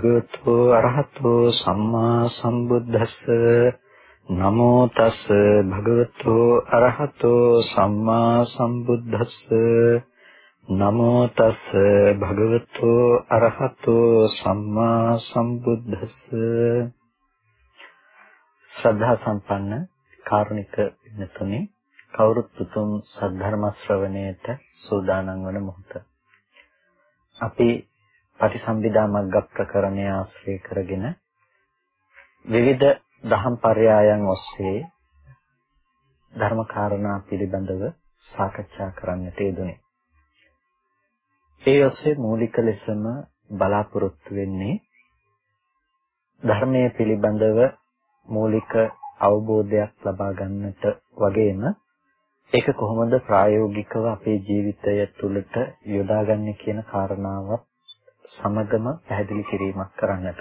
තස් භගවතු අරහතෝ සම්මා සම්බුද්දස්ස. නමෝ තස් භගවතු අරහතෝ සම්මා සම්බුද්දස්ස. නමෝ තස් භගවතු අරහතෝ සම්මා සම්බුද්දස්ස. ශ්‍රද්ධා සම්පන්න කාරුණික විනතුනි කවුරුත් උතුම් සද්ධර්ම ශ්‍රවණයට සූදානම් වන මොහොත. අපි පටිසම්භිදා මග්ග ප්‍රකරණය ආශ්‍රය කරගෙන විවිධ දහම් පරයයන් ඔස්සේ ධර්ම කාරණා පිළිබඳව සාකච්ඡා කරන්නට යෙදුනේ. ඒ ඔස්සේ මූලික ලෙසම බලාපොරොත්තු වෙන්නේ ධර්මයේ පිළිබඳව මූලික අවබෝධයක් ලබා ගන්නට වගේම ඒක කොහොමද ප්‍රායෝගිකව අපේ ජීවිතය තුළට යොදාගන්නේ කියන කාරණාවත් සමගම පැහැදිලි කිරීමක් කරන්නට.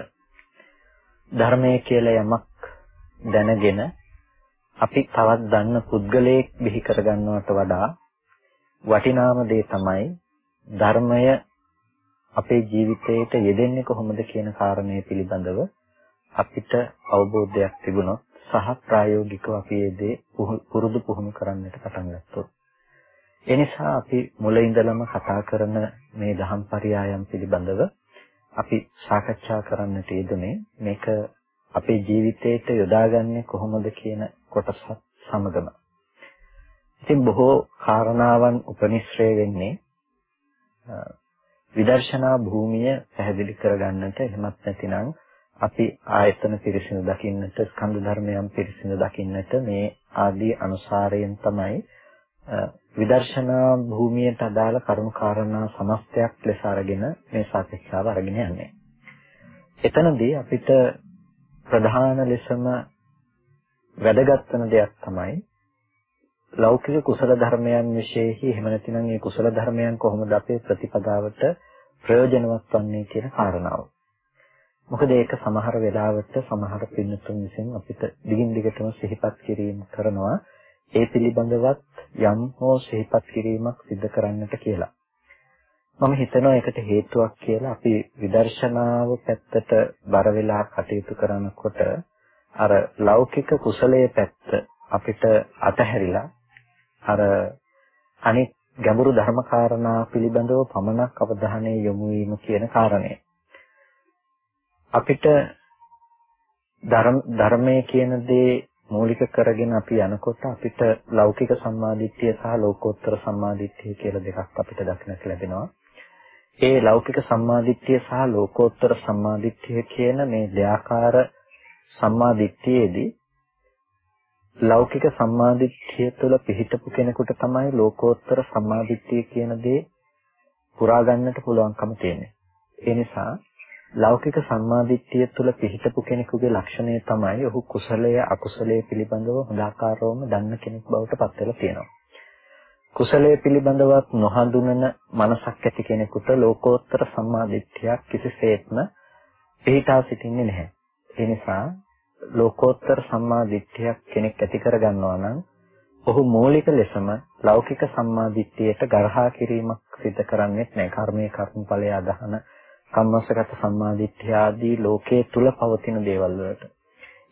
ධර්මය කියලා යමක් දැනගෙන අපි තවත් දන්න පුද්ගලයෙක් බිහි කරගන්නවට වඩා වටිනාම දේ තමයි ධර්මය අපේ ජීවිතයට යෙදෙන්නේ කොහොමද කියන කාරණය පිළිබඳව අපිට අවබෝධයක් තිබුණොත් සහ ප්‍රායෝගිකව අපි ඒ දේ පුරුදු පුහුණු කරන්නට පටන් ගත්තොත් ඒ නිසා අපි මුල ඉඳලම කතා කරන මේ දහම් පරයයන් පිළිබඳව අපි සාකච්ඡා කරන්නට යෙදුනේ මේක අපේ ජීවිතයට යොදාගන්නේ කොහොමද කියන කොටසත් සමගම. ඉතින් බොහෝ කාරණාවන් උපනිශ්‍රේ වෙන්නේ විදර්ශනා භූමිය පැහැදිලි කරගන්නට එහෙමත් නැතිනම් අපි ආයතන පිරිසිදු දකින්නට ස්කන්ධ ධර්මයන් පිරිසිදු දකින්නට මේ ආදී අනුසාරයෙන් තමයි විදර්ශනා භූමියට අදාළ කරුණු කාරණා සමස්තයක් ලෙස අරගෙන මේ සාකච්ඡාව අරගෙන යන්නේ. එතනදී අපිට ප්‍රධාන ලෙසම වැදගත් වෙන දෙයක් තමයි ලෞකික කුසල ධර්මයන් විශේෂයි එහෙම නැතිනම් මේ කුසල ධර්මයන් කොහොමද අපේ ප්‍රතිපදාවට ප්‍රයෝජනවත් වන්නේ කියන කාරණාව. මොකද ඒක සමහර වෙලාවට සමහර පින්නතුන් විසින් අපිට දිගින් දිගටම සිහිපත් කිරීම කරනවා ඒ පිළිබඳවත් යම් හෝ සිහිපත් කිරීමක් සිදු කරන්නට කියලා. මම හිතනවා ඒකට හේතුවක් කියලා අපි විදර්ශනාව පැත්තට බර වෙලා කටයුතු කරනකොට අර ලෞකික කුසලයේ පැත්ත අපිට අතහැරිලා අර අනිත් ගැඹුරු ධර්මකාරණා පිළිබඳව පමණක් අවධානය යොමු වීම කියන කාරණය. අපිට ධර්මයේ කියන දේ මූලික කරගෙන අපි යනකොට අපිට ලෞකික සම්මාදිට්ඨිය සහ ලෝකෝත්තර සම්මාදිට්ඨිය කියලා දෙකක් අපිට දක්නට ලැබෙනවා. ඒ ලෞකික සම්මාදිට්ඨිය සහ ලෝකෝත්තර සම්මාදිට්ඨිය කියන මේ දෙආකාර සම්මාදිට්ඨියේදී ලෞකික සම්මාදිට්ඨිය තුළ පිහිටපු කෙනෙකුට තමයි ලෝකෝත්තර සම්මාදිට්ඨිය කියන දේ පුරා ගන්නට පුළුවන්කම තියෙන්නේ. ඒ නිසා ලෞකික සම්මාදිට්ඨිය තුළ පිහිටපු කෙනෙකුගේ ලක්ෂණය තමයි ඔහු කුසලය අකුසලය පිළිබඳව හොඳාකාරවම දන්න කෙනෙක් බවට පත් වෙලා තියෙනවා. කුසලය පිළිබඳවත් නොහඳුනන මනසක් ඇති කෙනෙකුට ලෝකෝත්තර සම්මාදිට්ඨියක් කිසිසේත්ම පිහිටා සිටින්නේ නැහැ. ඒ නිසා ලෝකෝත්තර සම්මාදිට්ඨියක් කෙනෙක් ඇති කරගන්නවා නම් ඔහු මූලික ලෙසම ලෞකික සම්මාදිට්ඨියට ගරහා කිරීමක් සිදු කරන්නේ නැහැ. කර්මයේ කර්මඵලය අදහන කම්මස්සගත සම්මාදිට්ඨිය ආදී ලෝකයේ තුල පවතින දේවල් වලට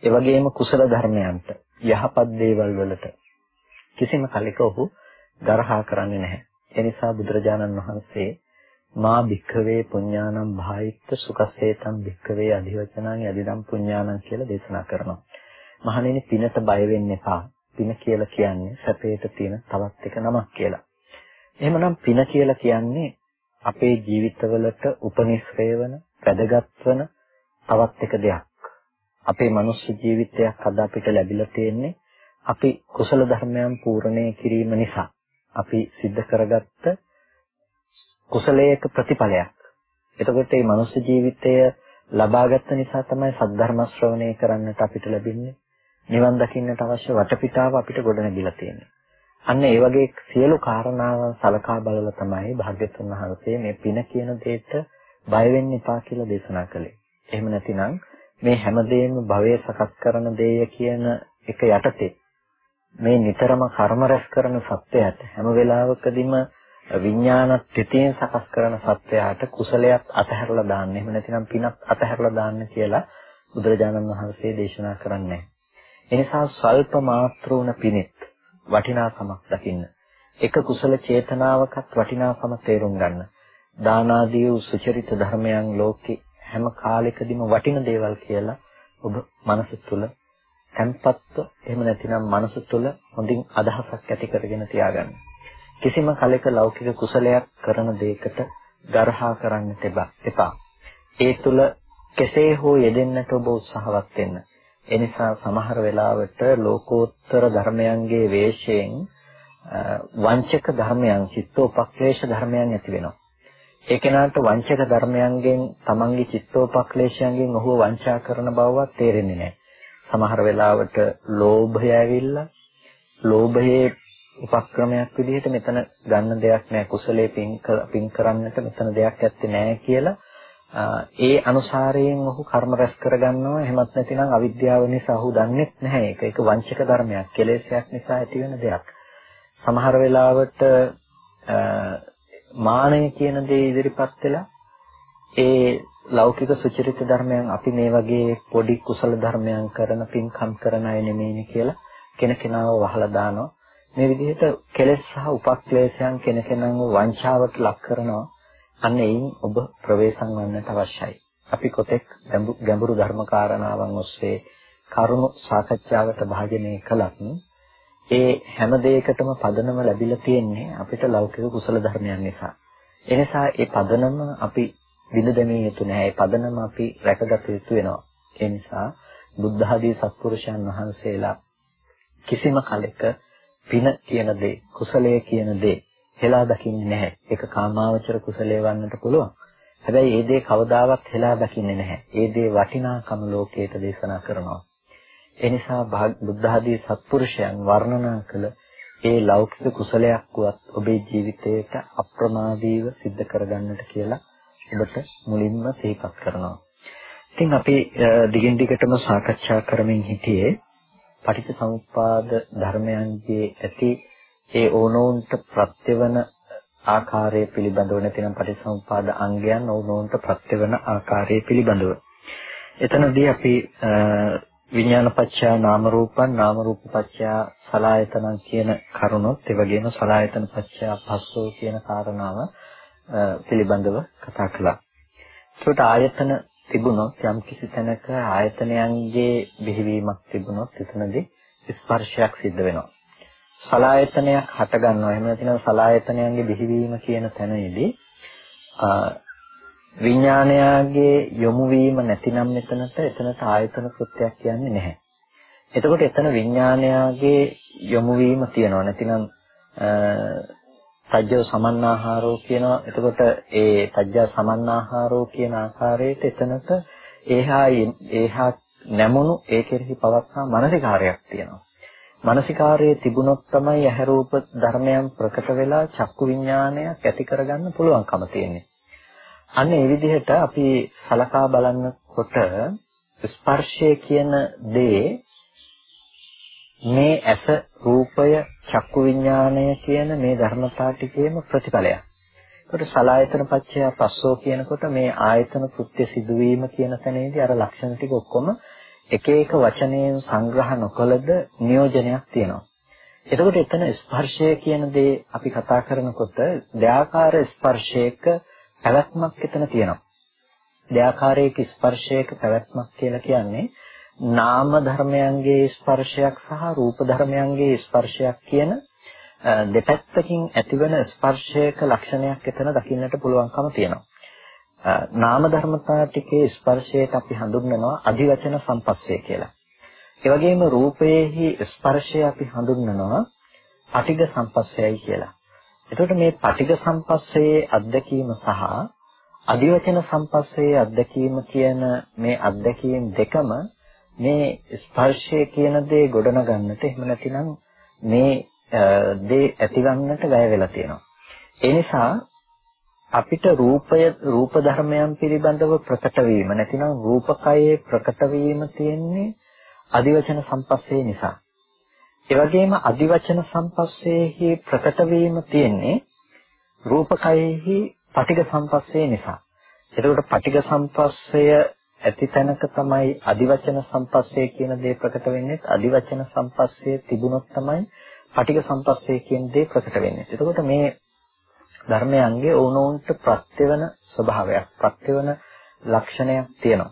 ඒ වගේම කුසල ධර්මයන්ට යහපත් දේවල් වලට කිසිම කලෙක ඔහු ගරහා කරන්නේ නැහැ. ඒ නිසා බුදුරජාණන් වහන්සේ මා භික්ඛවේ පුඤ්ඤානම් භායිත්ත සුඛසේතම් භික්ඛවේ අධිවචනානි අදිදම් පුඤ්ඤානම් කියලා දේශනා කරනවා. මහණෙනි පිනට බය වෙන්න එපා. පින කියලා කියන්නේ සැපයට තියෙන තවත් එක නමක් කියලා. එහෙමනම් පින කියලා කියන්නේ අපේ ජීවිතවලට උපනිශ්‍රය වන වැදගත් වන තවත් එක දෙයක්. අපේ මනුස්ස ජීවිතයක් අද අපිට ලැබිලා තියෙන්නේ අපි කුසල ධර්මයන් පූර්ණේ කිරීම නිසා. අපි සිද්ධ කරගත්ත කුසලයක ප්‍රතිඵලයක්. එතකොට මේ මනුස්ස ජීවිතය ලබාගත් නිසා තමයි සද්ධර්ම ශ්‍රවණය කරන්නට අපිට ලැබෙන්නේ. නිවන් දකින්නට අවශ්‍ය වටපිටාව අපිට ගොඩනැගිලා තියෙන්නේ. අන්න ඒ වගේ සියලු කාරණාවන් සලකා බලලා තමයි භාග්‍යතුන් වහන්සේ මේ පින කියන දෙයට බය වෙන්න එපා කියලා දේශනා කළේ. එහෙම නැතිනම් මේ හැමදේම භවයේ සකස් කරන දේය කියන එක යටතේ මේ නිතරම කර්ම රැස් කරන සත්‍යයට හැම වෙලාවකදීම විඥාන තිතියෙන් සකස් කරන සත්‍යයට කුසලයක් අතහැරලා දාන්න. එහෙම නැතිනම් පිනක් අතහැරලා දාන්න කියලා බුදුරජාණන් වහන්සේ දේශනා කරන්නේ. එනිසා ස්වල්ප මාත්‍රුණ පිනිත් වටිනාකමක් දකින්න. එක කුසල චේතනාවකත් වටිනාකම තේරුම් ගන්න. දාන ආදී සුචරිත ධර්මයන් ලෝකේ හැම කාලෙකදීම වටින දේවල් කියලා ඔබ මනස තුල තැම්පත්ව එහෙම නැතිනම් මනස තුල හොඳින් අදහසක් ඇති කරගෙන තියාගන්න. කිසිම කලෙක ලෞකික කුසලයක් කරන දෙයකට ගරහා කරන්නට එපා. ඒ තුල කෙසේ හෝ යෙදෙන්නට ඔබ උත්සාහවත් වෙන්න. එනිසා සමහර වෙලාවට ලෝකෝත්තර ධර්මයන්ගේ වේශයෙන් වංචක ධර්මයන් චිත්තෝපක්ලේශ ධර්මයන් ඇති වෙනවා. ඒ කෙනාට වංචක ධර්මයන්ගෙන් තමන්ගේ චිත්තෝපක්ලේශයන්ගෙන් ඔහුව වංචා කරන බවවත් තේරෙන්නේ නැහැ. සමහර වෙලාවට ලෝභය ඇවිල්ලා ලෝභයේ උපක්‍රමයක් විදිහට මෙතන ගන්න දෙයක් නැහැ කුසලයේ පින් කරන්නට මෙතන දෙයක් ඇත්තේ නැහැ කියලා ඒ අනුසාරයෙන් ඔහු කර්ම රැස් කරගන්නවා එහෙමත් නැතිනම් අවිද්‍යාව නිසා ඔහු දන්නේ නැහැ ඒක ඒක වංචක ධර්මයක් කෙලෙසයක් නිසා ඇතිවෙන දෙයක් සමහර වෙලාවට මානය කියන දේ ඉදිරිපත් වෙලා ඒ ලෞකික සුචරිත ධර්මයන් අපි මේ වගේ පොඩි කුසල ධර්මයන් කරන පින්කම් කරන අය නෙමෙයිනේ කියලා කෙනකෙනාව වහලා දානවා. මේ විදිහට කෙලෙස් සහ උපක්ලේශයන් කෙනකෙනාව වංචාවට ලක් කරනවා. අන්න එයින් ඔබ ප්‍රවේශම් වන්නට අවශ්‍යයි. අපි කොතෙක් ගැඹුරු ධර්ම කාරණාවන් ඔස්සේ කරුණු සාකච්ඡාවට භාජනය කළත් ඒ හැම දෙයකටම පදනම ලැබිලා තියෙන්නේ අපිට ලෞකික කුසල ධර්මයන් නිසා. එනිසා ඒ පදනම අපි විඳ දෙමිය යුතු නෑ. ඒ පදනම අපි රැකගත යුතු වෙනවා. ඒ නිසා බුද්ධ ආදී සත්පුරුෂයන් වහන්සේලා කිසිම කලෙක පින කියන දේ, කුසලය කියන දේ හෙලා දකින්නේ නැහැ. ඒක කාමාවචර කුසලයේ වන්නට පුළුවන්. හැබැයි ඒ දේ කවදාවත් හෙලා දකින්නේ නැහැ. ඒ දේ වටිනාකම ලෝකයට දේශනා කරනවා. ඒ නිසා බුද්ධ ආදී සත්පුරුෂයන් වර්ණනා කළ ඒ ලෞකික කුසලයක් වුවත් ඔබේ ජීවිතයට අප්‍රමාදීව සිද්ධ කරගන්නට කියලා ඔබට මුලින්ම සිහිපත් කරනවා. ඉතින් අපි දිගින් දිගටම සාකච්ඡා කරමින් හිටියේ පටිච්චසමුප්පාද ධර්මයන්ගේ ඇති ඒ ඕනෝන්ට ප්‍රත්‍යවන ආකාරය පිළිබඳව නැතිනම් පටිච්චසමුප්පාද අංගයන් ඕනෝන්ට ප්‍රත්‍යවන ආකාරය පිළිබඳව. එතනදී අපි විඥානපච්චා නාම රූපං නාම රූපපච්චා සලායතනං කියන කරුණොත් ඒ වගේම සලායතන පච්චා පස්සෝ කියන කාරණාව පිළිබඳව කතා කළා. ඒකට ආයතන තිබුණොත් යම් කිසි තැනක ආයතනයන්ගේ බිහිවීමක් තිබුණොත් එතනදී ස්පර්ශයක් සිද්ධ වෙනවා. සලායතනයක් හට ගන්නවා. එහෙම නැත්නම් සලායතනයන්ගේ බිහිවීම කියන තැනේදී විඥානයාගේ යොමු වීම නැතිනම් මෙතනට එතනට ආයතන කෘත්‍යයක් කියන්නේ නැහැ. එතකොට එතන විඥානයාගේ යොමු වීම තියෙනවා. නැතිනම් සජ්ජව සමන්නාහාරෝ කියනවා. එතකොට ඒ සජ්ජා සමන්නාහාරෝ කියන ආකාරයට එතනක ඒහා ඒහා නැමුණු ඒ කෙරෙහි පවත්නා මානසිකාරයක් තියෙනවා. මානසිකාරයේ තිබුණොත් තමයි ඇහැ රූප ධර්මයන් ප්‍රකට වෙලා චක්කු විඥානයක් ඇති කරගන්න පුළුවන්කම තියෙන්නේ. අන්න ඒ විදිහට අපි සලකා බලනකොට ස්පර්ශය කියන දේ මේ ඇස රූපය චක්කු විඥානය කියන මේ ධර්මතා ටිකේම ප්‍රතිඵලයක්. ඒකට සලායතන පච්චය පස්සෝ කියනකොට මේ ආයතන කෘත්‍ය සිදුවීම කියන තැනේදී අර ලක්ෂණ ටික ඔක්කොම එක එක වචනයෙන් සංග්‍රහ නොකළද නියෝජනයක් තියෙනවා. එතකොට එතන ස්පර්ශය කියන දේ අපි කතා කරනකොට දෙආකාර ස්පර්ශයක පැවැත්මක් එතන තියෙනවා. දෙආකාරයක ස්පර්ශයක පැවැත්මක් කියලා කියන්නේ නාම ධර්මයන්ගේ ස්පර්ශයක් සහ රූප ධර්මයන්ගේ ස්පර්ශයක් කියන දෙපැත්තකින් ඇතිවන ස්පර්ශයක ලක්ෂණයක් එතන දකින්නට පුළුවන්කම තියෙනවා. නාම ධර්මතා ටිකේ ස්පර්ශයට අපි හඳුන්වනවා අධිවචන සම්පස්සේ කියලා. ඒ වගේම රූපයේහි ස්පර්ශය අපි හඳුන්වනවා පටිඝ සම්පස්සයයි කියලා. එතකොට මේ පටිඝ සම්පස්සයේ අත්දැකීම සහ අධිවචන සම්පස්සයේ අත්දැකීම කියන මේ අත්දැකීම් දෙකම මේ ස්පර්ශය කියන දේ ගොඩනගන්නට එහෙම නැතිනම් මේ දේ ඇතිවන්නට වැය වෙලා තියෙනවා. ඒ නිසා අපිට රූපය රූප ධර්මයන් පිළිබඳව ප්‍රකට වීම නැතිනම් රූපකයේ ප්‍රකට වීම තියෙන්නේ අදිවචන සම්පස්සේ නිසා. ඒ වගේම අදිවචන සම්පස්සේහි ප්‍රකට වීම තියෙන්නේ රූපකයෙහි පටිඝ සම්පස්සේ නිසා. එතකොට පටිඝ සම්පස්සය ඇති තැනක තමයි අදිවචන සම්පස්සේ කියන දේ ප්‍රකට වෙන්නේ. අදිවචන සම්පස්සේ තිබුණොත් තමයි පටිඝ සම්පස්සේ කියන දේ ප්‍රකට වෙන්නේ. එතකොට මේ ධර්මයන්ගේ ඕනෝන්ට ප්‍රත්‍යවන ස්වභාවයක්, ප්‍රත්‍යවන ලක්ෂණයක් තියෙනවා.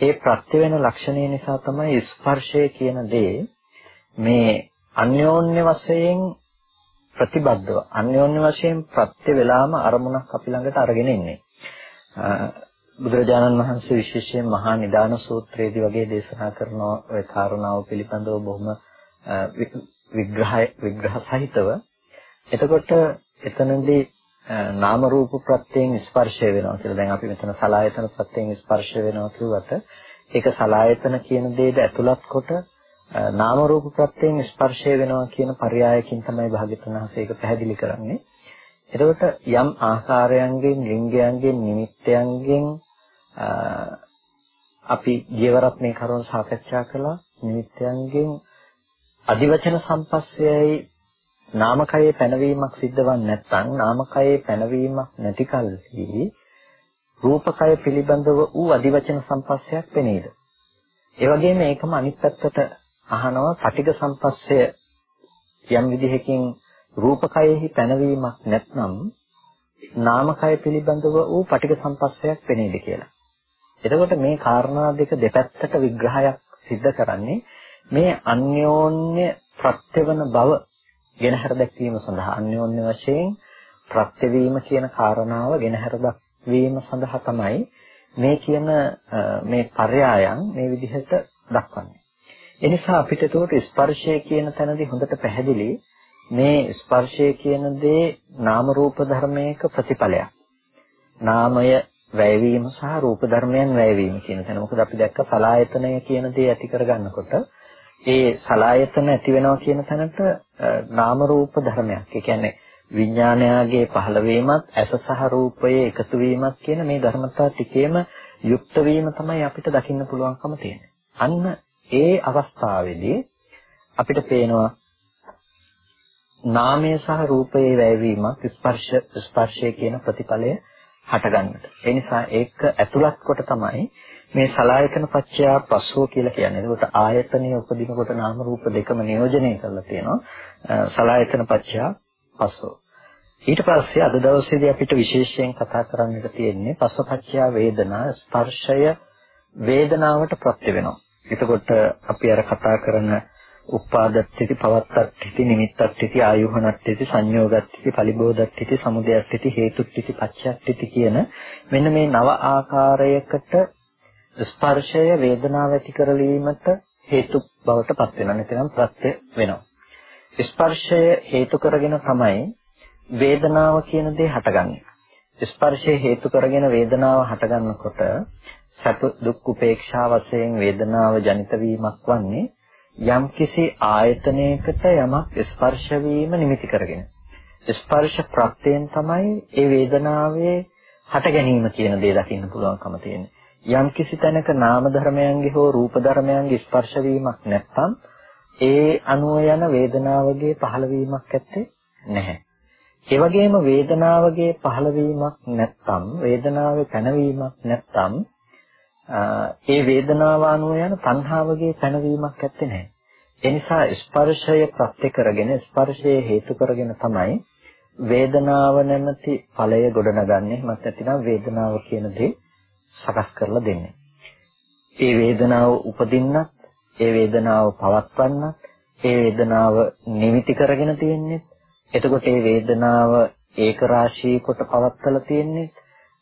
ඒ ප්‍රත්‍යවන ලක්ෂණය නිසා තමයි ස්පර්ශය කියන දේ මේ අන්‍යෝන්‍ය වශයෙන් ප්‍රතිබද්ධව අන්‍යෝන්‍ය වශයෙන් ප්‍රත්‍ය වේලාම අරමුණක් අපි ළඟට අරගෙන ඉන්නේ. බුදුරජාණන් වහන්සේ විශේෂයෙන් මහා නිදාන සූත්‍රයේදී වගේ දේශනා කරන ওই කාරණාව පිළිබඳව බොහොම විග්‍රහය විග්‍රහ සහිතව එතකොට එතනදී නාම රූප ප්‍රත්‍යයෙන් ස්පර්ශය වෙනවා කියලා. දැන් අපි මෙතන සලායතන ප්‍රත්‍යයෙන් ස්පර්ශය වෙනවා කිව්වට ඒක සලායතන කියන දෙයට ඇතුළත් කොට නාම රූප ප්‍රත්‍යයෙන් ස්පර්ශය වෙනවා කියන පරයයකින් තමයි භාග්‍යතුන් වහන්සේ ඒක පැහැදිලි කරන්නේ. එතකොට යම් ආකාරයන්ගෙන් ලිංගයන්ගෙන් නිමිත්තයන්ගෙන් අපි ජීවරත් මේ කරුණ සාකච්ඡා කළා නිමිත්තයන්ගෙන් අදිවචන සම්පස්සයයි නාමකයේ පැනවීමක් සිද්ධවන්නේ නැත්නම් නාමකයේ පැනවීමක් නැති කල්හි රූපකය පිළිබඳව වූ අදිවචන සම්පස්සයක් පෙනේද ඒ වගේම ඒකම අනිත් පැත්තට අහනවා පටිඝ සම්පස්සය යම් විදිහකින් රූපකයෙහි පැනවීමක් නැත්නම් නාමකය පිළිබඳව වූ පටිඝ සම්පස්සයක් පෙනේද කියලා. එතකොට මේ කාරණා දෙක දෙපැත්තට විග්‍රහයක් සිද්ධ කරන්නේ මේ අන්‍යෝන්‍ය ප්‍රත්‍යවන බව ගෙනහැර දැක්වීම සඳහා අන්‍යෝන්‍ය වශයෙන් ප්‍රත්‍යවීම කියන කාරණාව ගෙනහැර දක්වීම සඳහා තමයි මේ කියන මේ පරයයන් මේ විදිහට දක්වන්නේ. එනිසා අපිට ඒකට ස්පර්ශය කියන තැනදී හොඳට පැහැදිලි මේ ස්පර්ශය කියන දේ නාම රූප ධර්මයක ප්‍රතිඵලයක්. නාමය වැයවීම සහ රූප ධර්මයන් වැයවීම කියන තැන. මොකද අපි දැක්ක සලායතනය කියන දේ ඇති කරගන්නකොට ඒ සලායතන ඇති වෙනවා කියන තැනට නාම රූප ධර්මයක්. ඒ කියන්නේ විඥානයාගේ පහළවීමත් ඇස සහ රූපයේ එකතු වීමත් කියන මේ ධර්මතා ටිකේම යුක්ත වීම තමයි අපිට දකින්න පුළුවන්කම තියෙන්නේ. අන්න ඒ අවස්ථාවේදී අපිට පේනවා නාමය සහ රූපයේ වැයවීමක් ස්පර්ශ ස්පර්ශය කියන ප්‍රතිඵලය හටගන්නට. ඒ නිසා ඒක ඇතුළත් කොට තමයි මේ සලායතන පත්‍යා පස්සෝ කියලා කියන්නේ. ඒකට ආයතනයේ උපදිනකොට නාම රූප දෙකම නියෝජනය කරලා තියෙනවා. සලායතන පත්‍යා පස්සෝ. ඊට පස්සේ අද දවසේදී අපිට විශේෂයෙන් කතා කරන්නට තියෙන්නේ පස්සපච්චයා වේදනා ස්පර්ශය වේදනාවට ප්‍රත්‍ය වෙනවා. එතකොට අපි අර කතා කරන උපාදත්‍ත්‍ති පවත්තත්‍ත්‍ති නිමිත්තත්‍ත්‍ති ආයුහනත්‍ත්‍ති සංයෝගත්‍ත්‍ති පලිබෝධත්‍ත්‍ති සමුදයත්‍ත්‍ති හේතුත්‍ත්‍ති පච්චයත්‍ත්‍ති කියන මෙන්න මේ නව ආකාරයකට ස්පර්ශය වේදනාව ඇති කරලීමට හේතු බවට පත් වෙනවා. නැත්නම් ප්‍රත්‍ය වෙනවා. ස්පර්ශය හේතු කරගෙන තමයි වේදනාව කියන දේ හටගන්නේ. ස්පර්ශය හේතු කරගෙන වේදනාව හටගන්නකොට සැප දුක් උපේක්ෂා වශයෙන් වේදනාව ජනිත වීමක් වන්නේ යම්කිසි ආයතනයකට යමක් ස්පර්ශ වීම නිමිති කරගෙන. ස්පර්ශ ප්‍රත්‍යයෙන් තමයි ඒ වේදනාවේ හට ගැනීම කියන දේ දකින්න පුළුවන්කම තියෙන්නේ. යම්කිසි තැනක නාම ධර්මයන්ගේ හෝ රූප ධර්මයන්ගේ ස්පර්ශ වීමක් නැත්නම් ඒ අනුව යන වේදනාවගේ පහළවීමක් ඇත්තේ නැහැ. ඒ වගේම වේදනාවගේ පහළවීමක් නැත්නම් වේදනාවේ පැනවීමක් නැත්නම් ඒ වේදනාව අනුව යන තණ්හාවගේ පැනවීමක් ඇත්තේ නැහැ. ඒ නිසා ස්පර්ශය ප්‍රත්‍ය කරගෙන ස්පර්ශය හේතු කරගෙන තමයි වේදනාව නැමැති ඵලය ගොඩනගන්නේ. මත් නැතිනම් වේදනාව කියන දේ සකස් කරලා දෙන්නේ. ඒ වේදනාව උපදින්නත්, ඒ වේදනාව පවත්වන්නත්, ඒ වේදනාව නිමිති කරගෙන තියෙන්නේ. එතකොට ඒ වේදනාව ඒක රාශී කොට පවත්වලා තියෙන්නේ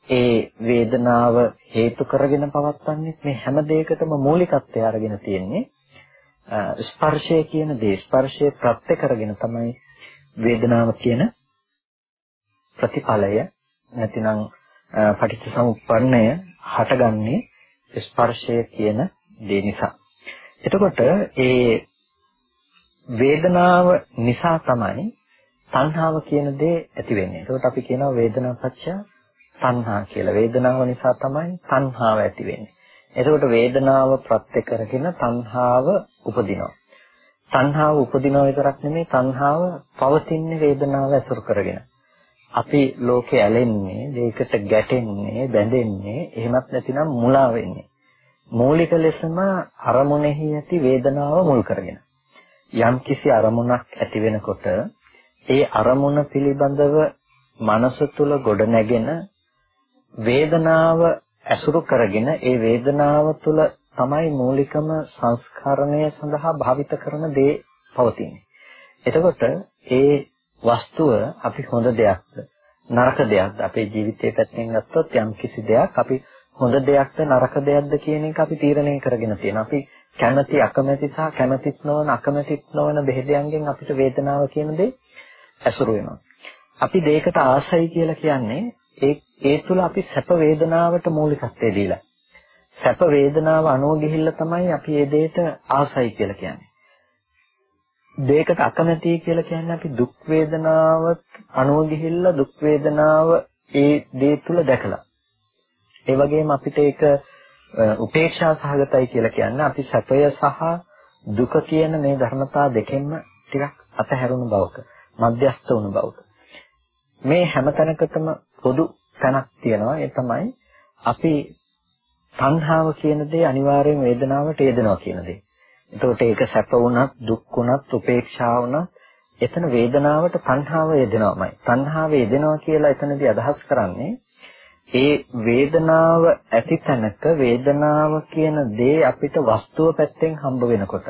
ඒ වේදනාව හේතු කරගෙන පවත්වන්නේ මේ හැම දෙයකටම මූලිකත්වය අරගෙන තියෙන්නේ ස්පර්ශය කියන දේ ස්පර්ශය ප්‍රත්‍ය කරගෙන තමයි වේදනාව කියන ප්‍රතිඵලය නැතිනම් පටිච්චසමුප්පන්නය හටගන්නේ ස්පර්ශය කියන දේ නිසා. එතකොට ඒ වේදනාව නිසා තමයි තණ්හාව කියන දේ ඇති වෙන්නේ. එතකොට අපි කියනවා වේදනාපච්චය තණ්හා කියලා. වේදනාව නිසා තමයි තණ්හාව ඇති වෙන්නේ. එතකොට වේදනාව ප්‍රත්‍ය කරගෙන තණ්හාව උපදිනවා. තණ්හාව උපදිනවා විතරක් නෙමෙයි තණ්හාව පවතින්නේ වේදනාව ඇසුරු කරගෙන. අපි ලෝකේ ඇලෙන්නේ, දෙයකට ගැටෙන්නේ, බැඳෙන්නේ, එහෙමත් නැතිනම් මුලා වෙන්නේ. මූලික ලෙසම අරමුණෙහි ඇති වේදනාව මුල් කරගෙන. යම් කිසි අරමුණක් ඇති වෙනකොට ඒ අරමුණ පිළිබඳව මනස තුල ගොඩ නැගෙන වේදනාව ඇසුරු කරගෙන ඒ වේදනාව තුල තමයි මූලිකම සංස්කරණය සඳහා භාවිත කරන දේ පවතින්නේ. එතකොට ඒ වස්තුව අපි හොඳ දෙයක්ද නරක දෙයක්ද අපේ ජීවිතයේ පැත්තෙන් ගත්තොත් යම් කිසි දෙයක් අපි හොඳ දෙයක්ද නරක දෙයක්ද කියන එක අපි තීරණය කරගෙන තියෙනවා. අපි කැමැති අකමැති සහ කැමැතිත් නොවන අකමැතිත් නොවන බෙහෙදයන්ගෙන් අපිට වේදනාව කියන දේ ඇසුරු වෙනවා. අපි දෙයකට ආසයි කියලා කියන්නේ ඒ ඒ තුල අපි සැප වේදනාවට මූලිකත්වය දීලා. සැප වේදනාව අනුව ගිහිල්ලා තමයි අපි ඒ දෙයට ආසයි කියලා කියන්නේ. දෙයකට අකමැති කියලා කියන්නේ අපි දුක් වේදනාවට අනුව ගිහිල්ලා දුක් වේදනාව ඒ දේ තුල දැකලා. ඒ වගේම අපිට ඒක උපේක්ෂා සහගතයි කියලා කියන්නේ අපි සැපය සහ දුක කියන මේ ධර්මතා දෙකෙන්ම ටිකක් අතහැරුණු බවක මධ්‍යස්ත වුණු බවක මේ හැම තැනකටම පොදු තැනක් තියෙනවා ඒ තමයි අපි තණ්හාව කියන දේ අනිවාර්යෙන් වේදනාවට යෙදෙනවා කියන දේ. එතකොට ඒක සැප වුණත් දුක් වුණත් උපේක්ෂා වුණත් එතන වේදනාවට තණ්හාව යෙදෙනවාමයි. තණ්හාව යෙදෙනවා කියලා එතනදී අදහස් කරන්නේ ඒ වේදනාව ඇති තැනක වේදනාව කියන දේ අපිට වස්තුව පැත්තෙන් හම්බ වෙනකොට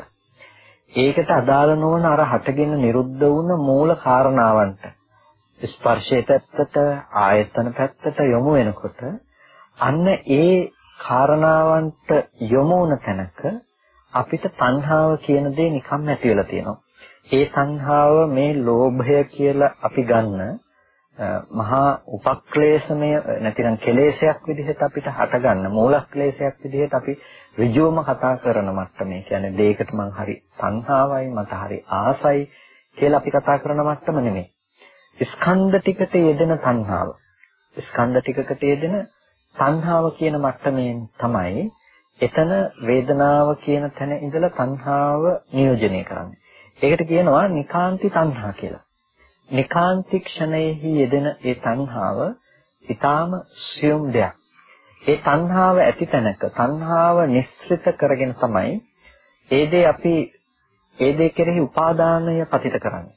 ඒකට අදාළ නොවන අර හටගෙන නිරුද්ධ වුණ මූල කාරණාවන්ට ස්පර්ශයේ පැත්තට ආයතන පැත්තට යොමු වෙනකොට අන්න ඒ කාරණාවන්ට යොමු වුණ තැනක අපිට තණ්හාව කියන දේ නිකම්ම ඇති වෙලා තියෙනවා. ඒ තණ්හාව මේ ලෝභය කියලා අපි ගන්න මහා උපක්ලේශමය නැතිනම් කෙලේශයක් විදිහට අපිට හටගන්න මූලක්ලේශයක් විදිහට අපි ඍජුවම කතා කරන මට්ටමේ කියන්නේ දෙයකට මං හරි තණ්හාවයි මට හරි ආසයි කියලා අපි කතා කරන මට්ටම නෙමෙයි. ස්කන්ධ ටිකට යෙදෙන තණ්හාව. ස්කන්ධ ටිකකට යෙදෙන තණ්හාව කියන මට්ටමෙන් තමයි එතන වේදනාව කියන තැන ඉඳලා තණ්හාව නියෝජනය කරන්නේ. ඒකට කියනවා නිකාන්ති තණ්හා කියලා. නිකාන්ති ක්ෂණයෙහි යෙදෙන ඒ තණ්හාව ඊටාම සියුම් දෙයක්. ඒ තණ්හාව ඇති තැනක තණ්හාව නිස්සෘත කරගෙන තමයි ඒ දේ අපි ඒ දේ කෙරෙහි උපාදානය පතිත කරන්නේ.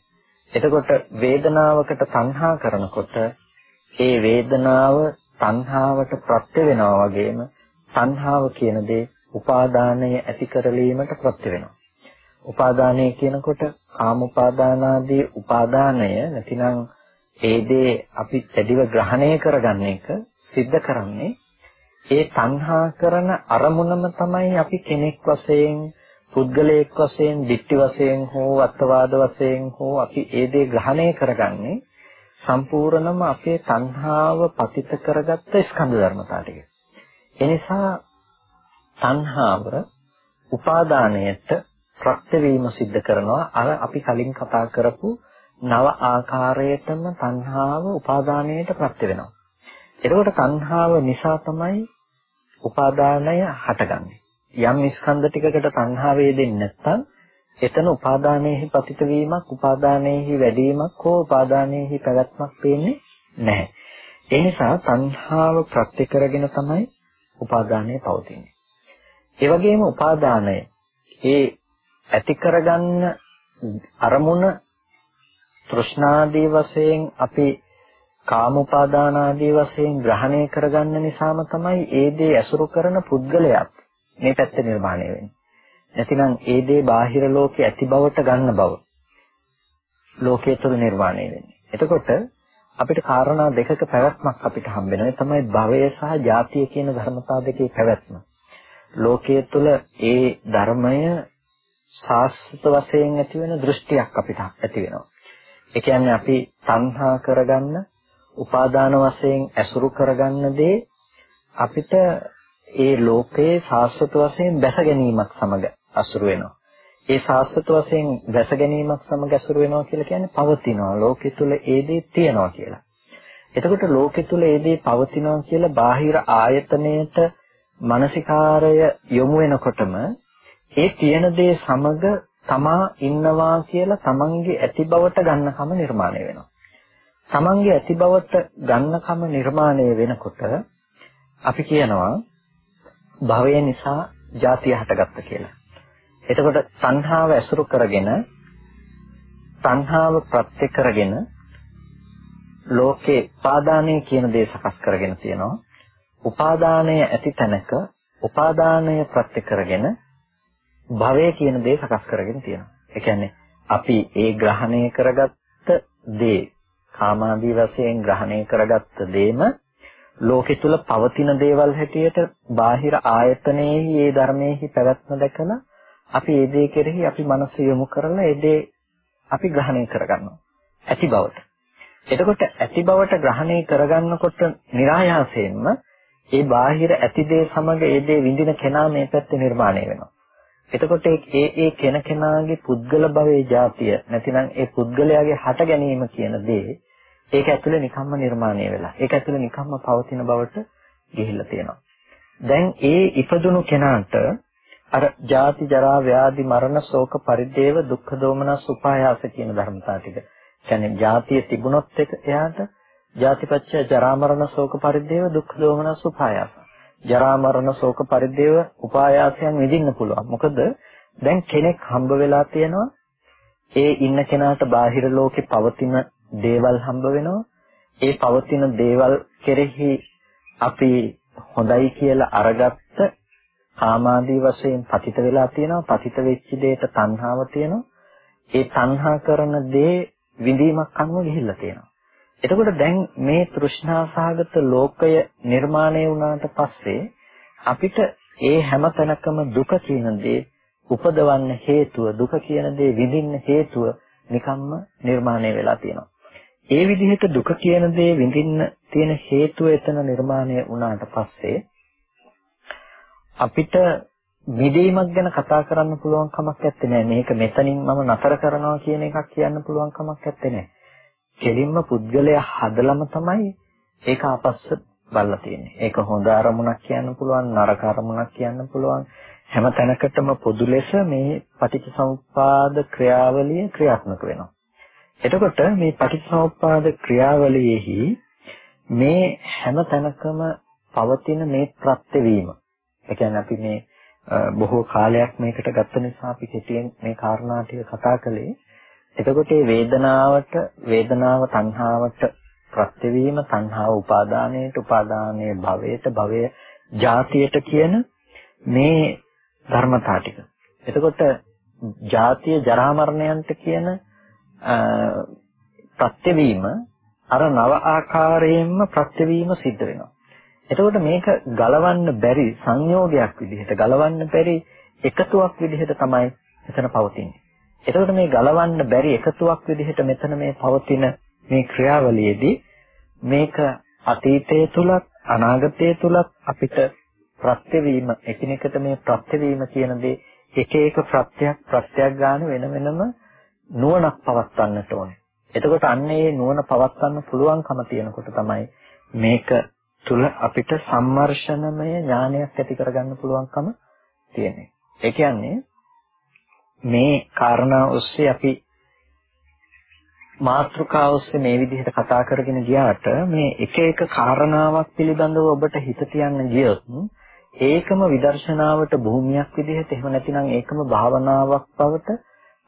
එතකොට වේදනාවකට තණ්හා කරනකොට ඒ වේදනාව තණ්හාවට ප්‍රත්‍ය වෙනවා වගේම තණ්හාව කියන දේ උපාදානය ඇති කරලීමට ප්‍රත්‍ය වෙනවා. උපාදානය කියනකොට කාම උපාදානාදී උපාදානය නැතිනම් ඒ දේ අපි දැඩිව ග්‍රහණය කරගන්න එක सिद्ध කරන්නේ ඒ තණ්හා කරන අරමුණම තමයි අපි කෙනෙක් වශයෙන් පුද්ගලයෙක් වශයෙන්, ditthi වශයෙන් හෝ අත්වාද වශයෙන් හෝ අපි ඒ දේ ග්‍රහණය කරගන්නේ සම්පූර්ණම අපේ තණ්හාව පතිත කරගත්ත ස්කන්ධ ධර්මතා ටික. එනිසා තණ්හාව උපාදානයට ප්‍රත්‍යවීම සිද්ධ කරනවා අර අපි කලින් කතා කරපු නව ආකාරයටම තණ්හාව උපාදානයට ප්‍රත්‍ය වෙනවා. එතකොට තණ්හාව නිසා තමයි උපාදානය හටගන්නේ. යම් ස්කන්ධ ටිකකට තණ්හාව වේදෙන්නේ නැත්නම් එතන උපාදානයේහි පතිත වීමක්, උපාදානයේහි වැඩිවීමක් හෝ උපාදානයේහි පැවැත්මක් පේන්නේ නැහැ. ඒ නිසා තණ්හාව ප්‍රත්‍ය කරගෙන තමයි උපාදානය පවතින්නේ. ඒ වගේම උපාදානය ඒ ඇති කරගන්න අරමුණ තෘෂ්ණාදී වශයෙන් අපි කාම උපාදාන ආදී වශයෙන් ග්‍රහණය කරගන්න නිසාම තමයි ඒ දේ ඇසුරු කරන පුද්ගලයා මේ පැත්ත නිර්මාණය වෙන්නේ. නැතිනම් ඒ දේ බාහිර ලෝකේ ඇති බවට ගන්න බව ලෝකයේ තුල නිර්මාණය වෙන්නේ. එතකොට අපිට කාරණා දෙකක පැවැත්මක් අපිට හම්බ වෙනවා. ඒ තමයි භවය සහ ජාතිය කියන ධර්මතා දෙකේ පැවැත්ම. ලෝකයේ තුල ඒ ධර්මය සාස්වත වශයෙන් ඇති වෙන දෘෂ්ටියක් අපිට ඇති වෙනවා. ඒ කියන්නේ අපි තණ්හා කරගන්න, උපාදාන වශයෙන් ඇසුරු කරගන්න දේ අපිට ඒ ලෝකයේ සාස්වත වශයෙන් දැස ගැනීමක් සමග අසුරු වෙනවා. ඒ සාස්වත වශයෙන් දැස ගැනීමක් සමග අසුරු වෙනවා කියලා කියන්නේ පවතිනවා. ලෝකෙ තුල ඒ දේ තියෙනවා කියලා. එතකොට ලෝකෙ තුල ඒ දේ පවතිනවා කියලා බාහිර ආයතනයේට මානසිකාරය යොමු වෙනකොටම ඒ තියෙන දේ සමග තමා ඉන්නවා කියලා තමන්ගේ ඇති බවට ගන්නකම නිර්මාණය වෙනවා. තමන්ගේ ඇති බවට ගන්නකම නිර්මාණය වෙනකොට අපි කියනවා භවය නිසා ජාතිය හටගත්ත කියලා. එතකොට සංහාව ඇසුරු කරගෙන සංහාව ප්‍රත්‍ය කරගෙන ලෝකේ උපාදානය කියන දේ සකස් කරගෙන තියෙනවා. උපාදානය ඇති තැනක උපාදානය ප්‍රත්‍ය කරගෙන භවය කියන දේ සකස් කරගෙන තියෙනවා. ඒ කියන්නේ අපි ඒ ග්‍රහණය කරගත්ත දේ කාමාදී වශයෙන් ග්‍රහණය කරගත්ත දේම ලෝකෙ තුල පවතින දේවල් හැටියට බාහිර ආයතනයේහි ඒ ධර්මයේහි පැවැත්ම දැකලා අපි ඒ දේ කෙරෙහි අපි මනස යොමු කරලා ඒ දේ අපි ග්‍රහණය කරගන්නවා. ඇති බවට. එතකොට ඇති බවට ග්‍රහණය කරගන්නකොට નિરાයාසයෙන්ම ඒ බාහිර ඇති දේ සමග ඒ දේ විඳින කෙනා මේ පැත්තේ නිර්මාණය වෙනවා. එතකොට ඒ ඒ කෙන කෙනාගේ පුද්ගල භවයේ જાතිය නැතිනම් ඒ පුද්ගලයාගේ හට ගැනීම කියන දේ ඒක ඇතුළේ නිකම්ම නිර්මාණය වෙලා. ඒක ඇතුළේ නිකම්ම පවතින බවට ගිහිල්ලා තියෙනවා. දැන් ඒ ඉපදුණු කෙනාට අර ජාති ජරා ව්‍යාධි මරණ ශෝක පරිදේව දුක්ඛ දෝමනස් උපායාස කියන ධර්මතා ටික. කියන්නේ ජාතිය තිබුණොත් එක එයාට ජාතිපච්චය ජරා මරණ ශෝක පරිදේව දුක්ඛ දෝමනස් උපායාස. ජරා මරණ ශෝක පරිදේව උපායාසයන් විඳින්න පුළුවන්. මොකද දැන් කෙනෙක් හම්බ වෙලා තියෙනවා ඒ ඉන්න කෙනාට බාහිර ලෝකේ පවතින දේවල් හම්බ වෙනවා. ඒ පවතින දේවල් කෙරෙහි අපි හොඳයි කියලා අරගත්ත කාමාදී වශයෙන් පතිත වෙලා තියෙනවා. පතිත වෙච්ච දෙයට තණ්හාව තියෙනවා. ඒ තණ්හා කරන දේ විඳීමක් අනුව ගිහිල්ලා තියෙනවා. එතකොට දැන් මේ තෘෂ්ණාසහගත ලෝකය නිර්මාණය වුණාට පස්සේ අපිට ඒ හැම තැනකම දුක කියන දේ උපදවන්න හේතුව දුක කියන දේ විඳින්න හේතුව නිකම්ම නිර්මාණය වෙලා තියෙනවා. ඒ විදිහට දුක කියන දේ විඳින්න තියෙන හේතුව එතන නිර්මාණය වුණාට පස්සේ අපිට මිදීමක් ගැන කතා කරන්න පුළුවන් කමක් නැත්තේ මේක මෙතනින් මම නතර කරනවා කියන එකක් කියන්න පුළුවන් කමක් නැත්තේ නෑ. කෙලින්ම පුද්ගලයා හදලම තමයි ඒක ආපස්ස බලලා තියෙන්නේ. ඒක හොඳ අරමුණක් කියන්න පුළුවන්, නරක අරමුණක් කියන්න පුළුවන්. හැම තැනකටම පොදු ලෙස මේ පටිච්චසමුප්පාද ක්‍රියාවලිය ක්‍රියාත්මක වෙනවා. එතකොට මේ පටිච්චසමුප්පාද ක්‍රියාවලියෙහි මේ හැම තැනකම පවතින මේ ප්‍රත්‍යවීම. ඒ කියන්නේ අපි මේ බොහෝ කාලයක් මේකට ගත්ත නිසා අපි කෙටියෙන් මේ කාරණා ටික කතා කළේ. එතකොට මේ වේදනාවට වේදනාව තණ්හාවට ප්‍රත්‍යවීම තණ්හාව උපාදානයට උපාදානයේ භවයට භවය ජාතියට කියන මේ ධර්මතා ටික. එතකොට ජාතිය ජරා මරණයන්ට කියන ප්‍රත්‍යවීම අර නව ආකාරයෙන්ම ප්‍රත්‍යවීම සිද්ධ වෙනවා. එතකොට මේක ගලවන්න බැරි සංයෝගයක් විදිහට ගලවන්න බැරි එකතුවක් විදිහට තමයි මෙතන පවතින්නේ. එතකොට මේ ගලවන්න බැරි එකතුවක් විදිහට මෙතන මේ පවතින මේ ක්‍රියාවලියේදී මේක අතීතයේ තුලත් අනාගතයේ තුලත් අපිට ප්‍රත්‍යවීම එකිනෙකට මේ ප්‍රත්‍යවීම කියන දේ එක එක ප්‍රත්‍යක් ප්‍රත්‍යක් ගන්න වෙන වෙනම නුවණක් පවත්වන්නට ඕනේ. එතකොට අන්න ඒ නුවණ පවත්වන්න පුළුවන්කම තියෙනකොට තමයි මේක තුල අපිට සම්මර්ෂණමය ඥානයක් ඇති කරගන්න පුළුවන්කම තියෙන්නේ. ඒ කියන්නේ මේ කාරණා ඔස්සේ අපි මාත්‍රිකා ඔස්සේ මේ විදිහට කතා කරගෙන ගියාට මේ එක එක කාරණාවක් පිළිබඳව ඔබට හිත තියන්න ගියොත් ඒකම විදර්ශනාවට භූමියක් විදිහට එහෙම නැතිනම් ඒකම භාවනාවක් බවට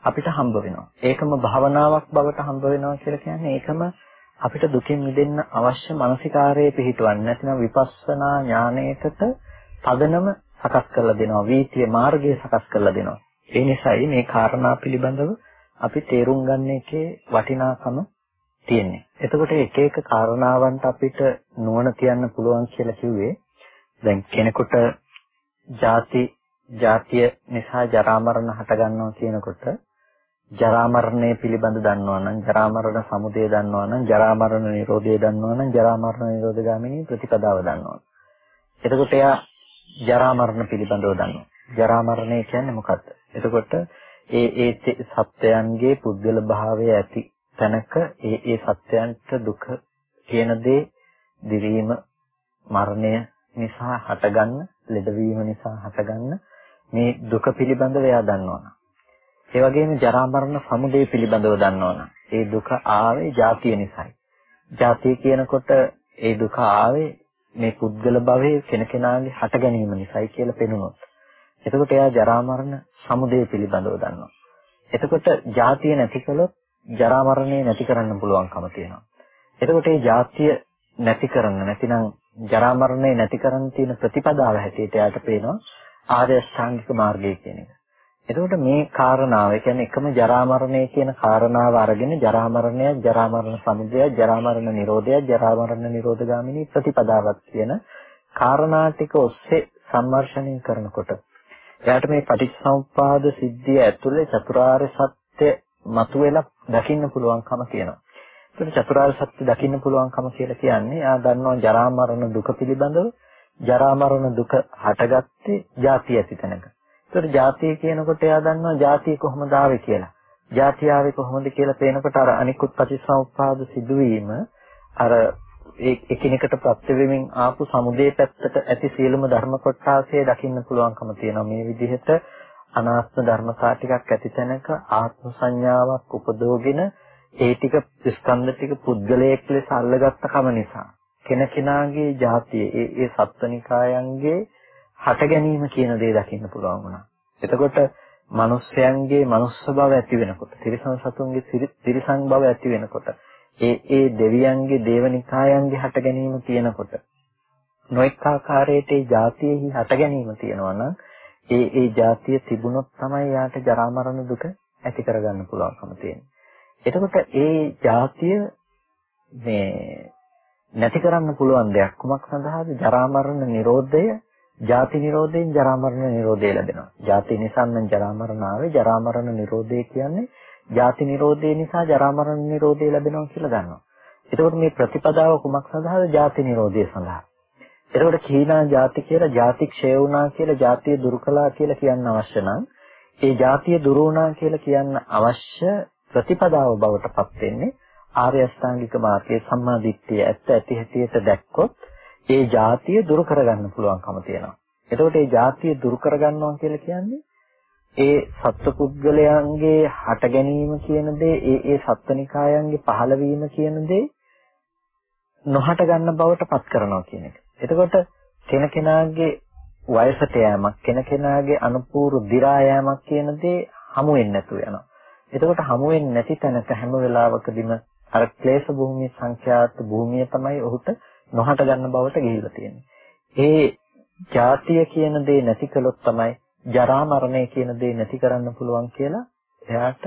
අපිට හම්බ වෙනවා. ඒකම භාවනාවක් බවට හම්බ වෙනවා කියලා කියන්නේ ඒකම අපිට දුකින් මිදෙන්න අවශ්‍ය මානසිකාරයේ පිහිටවන්නේ නැතිනම් විපස්සනා ඥානයකට පදනම සකස් කරලා දෙනවා. වීතිය මාර්ගය සකස් කරලා දෙනවා. ඒ නිසායි මේ කාරණා පිළිබඳව අපි තේරුම් ගන්න එකේ වටිනාකම තියෙන්නේ. එතකොට එක එක කාරණාවන්ට අපිට නුවණ තියන්න පුළුවන් කියලා කිව්වේ දැන් කෙනෙකුට ಜಾති ජාතිය නිසා ජරා මරණ හට ගන්නවා කියනකොට ජරා මරණය පිළිබඳ දන්නවා නම් ජරා මරණ සමුදය දන්නවා නම් ජරා මරණ නිරෝධය දන්නවා නම් ජරා මරණ නිරෝධ ගාමිනී ප්‍රතිපදාව දන්නවා. එතකොට එයා ජරා මරණ පිළිබඳව දන්නවා. ජරා මරණය කියන්නේ මොකක්ද? එතකොට ඒ ඒ සත්‍යයන්ගේ පුද්ගල භාවය ඇති තැනක ඒ ඒ සත්‍යයන්ට දුක කියන දේ දිවීම මරණය නිසා හටගන්න ලෙඩවීම නිසා හටගන්න මේ දුක පිළිබඳව එයා දන්නවා. ඒ වගේම ජරා මරණ සමුදය පිළිබඳව දන්නවනම් ඒ දුක ආවේ ජාතිය නිසායි. ජාතිය කියනකොට ඒ දුක ආවේ මේ පුද්ගල භවයේ කෙනකෙනාගේ හට ගැනීම නිසායි කියලා පෙනුනොත්. එතකොට එයා ජරා මරණ සමුදය පිළිබඳව දන්නවා. එතකොට ජාතිය නැති කළොත් ජරා මරණය නැති කරන්න පුළුවන්කම තියෙනවා. එතකොට මේ ජාතිය නැති කරන්න නැතිනම් ජරා මරණය නැති කරන්න තියෙන ප්‍රතිපදාව හැටියට එයාට පේනවා ආර්ය අෂ්ටාංගික මාර්ගය කියන එක. එතකොට මේ කාරණාව, ඒ කියන්නේ එකම ජරා මරණය කියන කාරණාව අරගෙන ජරා මරණය, ජරා මරණ සමුදය, ජරා මරණ නිරෝධය, ජරා මරණ නිරෝධගාමිනී ප්‍රතිපදාවක් කියන කාරණා ටික ඔස්සේ සම්මර්ෂණය කරනකොට එයාට මේ පටිච්චසමුප්පාද සිද්ධිය ඇතුලේ චතුරාර්ය සත්‍ය මතුවෙලා දකින්න පුළුවන්කම තියෙනවා. ඒකට චතුරාර්ය සත්‍ය දකින්න පුළුවන්කම කියලා කියන්නේ ආ දන්නවා ජරා මරණ දුක පිළිබඳව ජරා මරණ දුක හටගත්තේ ಜಾති ඇති තැනක. ඒතර ජාතිය කියනකොට එයා දන්නවා ජාතිය කොහොමද ආවේ කියලා. ජාතිය ආවේ කොහොමද කියලා පේනකොට අර අනිකුත් ප්‍රතිසම්පාද සිදුවීම අර එකිනෙකට ප්‍රත්‍ය වෙමින් ආපු සමුදේ පැත්තට ඇති සියලුම ධර්ම කොටාසය දකින්න පුළුවන්කම තියෙනවා මේ විදිහට අනාත්ම ධර්මතා ටිකක් ඇති තැනක ආත්ම සංඥාවක් උපදෝගෙන ඒ ටික ස්කන්ධ ටික පුද්ගලයෙක් ලෙස අල්ලගත්ත කම නිසා කෙනකෙනාගේ જાතිය ඒ ඒ සත්වනිකායන්ගේ හට ගැනීම කියන දේ දකින්න පුළුවන් වුණා. එතකොට මිනිස්යන්ගේ මනුස්ස බව ඇති වෙනකොට, තිරිසන් සතුන්ගේ තිරිසන් බව ඇති වෙනකොට, ඒ ඒ දෙවියන්ගේ දේවනිකායන්ගේ හට ගැනීම තියෙනකොට, නොඑක ආකාරයට ඒ જાතියෙහි හට ගැනීම තියෙනවා නම්, ඒ ඒ જાතිය තිබුණොත් තමයි යාට ජරා මරණ දුක ඇති කරගන්න පුළුවන්කම තියෙන්නේ. එතකොට ඒ જાතිය මේ නැති කරන්න පුළුවන් දෙයක් කුමක් සඳහාද? ජරා මරණ නිරෝධය ජාති නිරෝධයෙන් ජරා මරණ නිරෝධය ලැබෙනවා. ජාති නිසා නම් ජරා මරණ ආවේ ජරා මරණ නිරෝධය කියන්නේ ජාති නිරෝධය නිසා ජරා මරණ නිරෝධය ලැබෙනවා කියලා ගන්නවා. එතකොට මේ ප්‍රතිපදාව කුමක් සඳහාද? ජාති නිරෝධය සඳහා. එතකොට කීනා ජාති කියලා ජාති ක්ෂය වුණා කියලා ජාතිය දුරු කළා කියලා කියන්න අවශ්‍ය නම් ඒ ජාතිය දුරු වුණා කියලා කියන්න අවශ්‍ය ප්‍රතිපදාව බවට පත් වෙන්නේ ආර්ය අෂ්ටාංගික මාර්ගයේ සම්මා දිට්ඨිය ඇත්ත ඇති හැටියට දැක්කොත් ඒ જાතිය දුරු කරගන්න පුළුවන්කම තියෙනවා. එතකොට ඒ જાතිය දුරු කරගන්නවා කියලා කියන්නේ ඒ සත්පුද්ගලයන්ගේ හට ගැනීම කියන දේ, ඒ ඒ සත්වනිකායන්ගේ පහළවීම කියන දේ නොහට ගන්න බවට පත් කරනවා කියන එක. එතකොට කෙනකෙනාගේ වයසට යෑමක්, කෙනකෙනාගේ අනුපූර්ව දි รา යෑමක් කියන දේ හමු වෙන්නේ නැතුව යනවා. එතකොට හමු වෙන්නේ නැති තැනක හැම වෙලාවකදීම අර ක්ලේශ භූමියේ සංඛ්‍යාත භූමිය තමයි ඔහුට නොහට ගන්න බවට ගිහිල්ලා තියෙන්නේ. ඒ ජාතිය කියන දේ නැති කළොත් තමයි ජරා මරණය කියන දේ නැති කරන්න පුළුවන් කියලා එයාට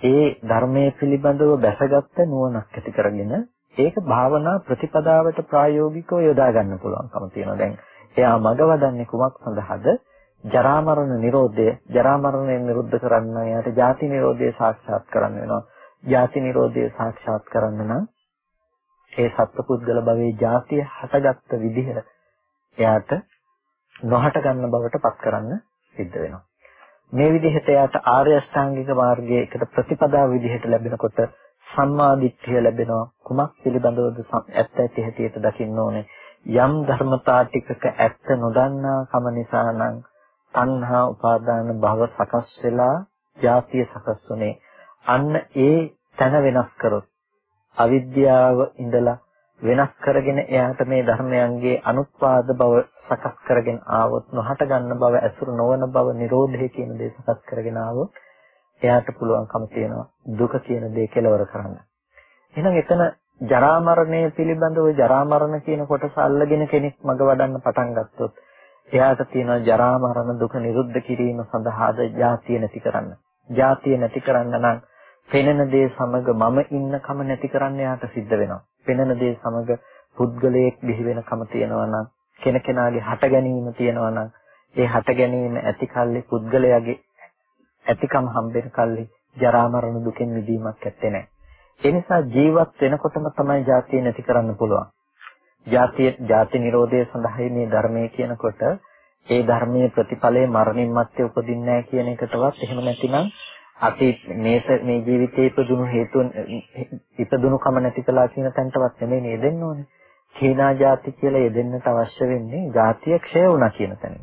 ඒ ධර්මයේ පිළිබඳව බැසගත්ත නුවණක් ඇති කරගෙන ඒක භාවනා ප්‍රතිපදාවට ප්‍රායෝගිකව යොදා ගන්න පුළුවන්කම තියෙනවා. දැන් එයා මඟ වඩන්නේ කුමක් සඳහාද? ජරා මරණ නිරෝධය, ජරා මරණය නිරුද්ධ කරන්න එයාට ජාති නිරෝධය සාක්ෂාත් කරන්න වෙනවා. ජාති නිරෝධය සාක්ෂාත් කරන්න නම් ඒ සත්පුද්ගල භවයේ ಜಾතිය හටගත්ත විදිහ එයාට නොහට ගන්න බවට පත් කරන්න සිද්ධ වෙනවා. මේ විදිහට එයාට ආර්ය අෂ්ටාංගික මාර්ගයේ එකට ප්‍රතිපදාව විදිහට ලැබෙනකොට සම්මා දිට්ඨිය ලැබෙනවා. කුමක් පිළිබඳවද ඇත්ත ඇති හැටියට දකින්න ඕනේ. යම් ධර්මතා ටිකක ඇත්ත නොදන්නා කම නිසා නම් තණ්හා උපාදාන භව සකස් වෙලා ಜಾතිය සකස් වුනේ. අන්න ඒ තන වෙනස් කරොත් අවිද්‍යාව ඉඳලා වෙනස් කරගෙන එයාට මේ ධර්මයන්ගේ අනුත්පාද බව සකස් කරගෙන ආවොත් නොහට ගන්න බව ඇසුරු නොවන බව නිරෝධය කියන දේ සකස් කරගෙන ආවොත් එයාට පුළුවන්කම තියෙනවා දුක කියන දේ කෙලවර කරන්න. එහෙනම් එතන ජරා මරණය පිළිබඳව ජරා මරණ කියන කොටස අල්ලගෙන කෙනෙක් මග වඩන්න පටන් ගත්තොත් එයාට තියෙනවා ජරා මරණ දුක නිරුද්ධ කිරීම සඳහාද ජාතිය නැති කරන්න. ජාතිය නැති කරන්න නම් පෙනෙන දේ සමග මම ඉන්නකම නැති කරන්න යාට සිද්ධ වෙනවා. පෙනෙන දේ සමග පුද්ගලයෙක් බිහි වෙනකම තියෙනවා නම් කෙනකෙනාගේ හට ගැනීම තියෙනවා නම් ඒ හට ගැනීම ඇති කල්ලි පුද්ගලයාගේ ඇතිකම හම්බෙන කල්ලි ජරා මරණ දුකෙන් මිදීමක් ඇත්තේ නැහැ. ඒ නිසා ජීවත් වෙනකොටම තමයි ජාතිය නැති කරන්න පුළුවන්. ජාතිය ජාති නිරෝධය සඳහා මේ ධර්මයේ කියනකොට ඒ ධර්මයේ ප්‍රතිඵලයේ මරණින් මත්තේ උපදින්නේ නැහැ කියන එකටවත් එහෙම නැතිනම් අපි මේ මේ ජීවිතයේ ඉපදුණු හේතුන් ඉපදුණුකම නැති කළා කියන තැනටවත් නෙමෙයි මේ දෙන්න ඕනේ. හේනා ಜಾති කියලා යෙදෙන්නට අවශ්‍ය වෙන්නේ ಜಾතිය ක්ෂය වුණා කියන තැන.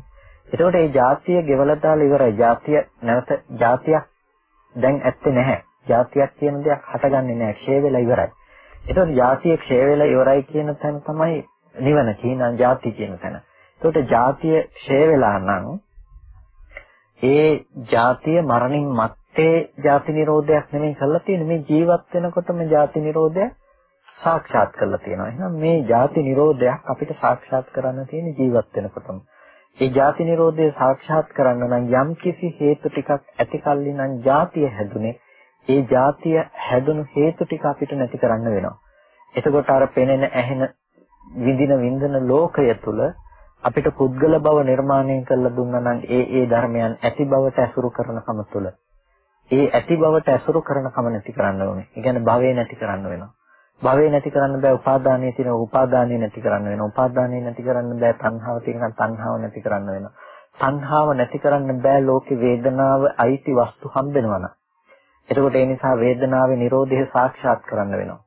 එතකොට මේ ಜಾතිය ගෙවලා දාලා ඉවරයි. ಜಾතිය නැවත ಜಾතියක් දැන් ඇත්තේ නැහැ. ಜಾතියක් කියන දෙයක් හටගන්නේ නැහැ. ක්ෂය වෙලා ඉවරයි. එතකොට ಜಾතිය ක්ෂය වෙලා ඉවරයි කියන තැන තමයි නිවන හේනා ಜಾති කියන තැන. එතකොට ಜಾතිය ක්ෂය වෙලා නම් ඒ ಜಾතිය මරණින් මත් මත්තේ ජාති නිරෝධයක් නෙමෙයි කරලා තියෙන්නේ මේ ජීවත් වෙනකොටම ජාති නිරෝධය සාක්ෂාත් කරලා තියෙනවා. එහෙනම් මේ ජාති නිරෝධයක් අපිට සාක්ෂාත් කරන්න තියෙන ජීවත් වෙනකොටම. ඒ ජාති නිරෝධය සාක්ෂාත් කරන්න නම් යම් කිසි හේතු ටිකක් ඇති කල්ලි නම් ජාතිය හැදුනේ ඒ ජාතිය හැදුණු හේතු ටික අපිට නැති කරන්න වෙනවා. එතකොට අර පෙනෙන ඇහෙන විඳින විඳින ලෝකය තුල අපිට පුද්ගල බව නිර්මාණය කරලා දුන්නා නම් ඒ ඒ ධර්මයන් ඇති බවට ඇසුරු කරනකම තුල ඒ ඇති බවට ඇසුරු කරනකම නැති කරන්න ඕනේ. ඒ කියන්නේ භවේ නැති කරන්න වෙනවා. භවේ නැති කරන්න බෑ උපාදානයේ තියෙන උපාදානය නැති කරන්න වෙනවා. උපාදානය නැති කරන්න බෑ තණ්හාව තියෙන තණ්හාව නැති කරන්න වෙනවා. තණ්හාව නැති කරන්න බෑ ලෝකේ වේදනාව අයිති වස්තු හම්බෙනවා එතකොට ඒ නිසා වේදනාවේ Nirodhe සාක්ෂාත් කරන්න වෙනවා.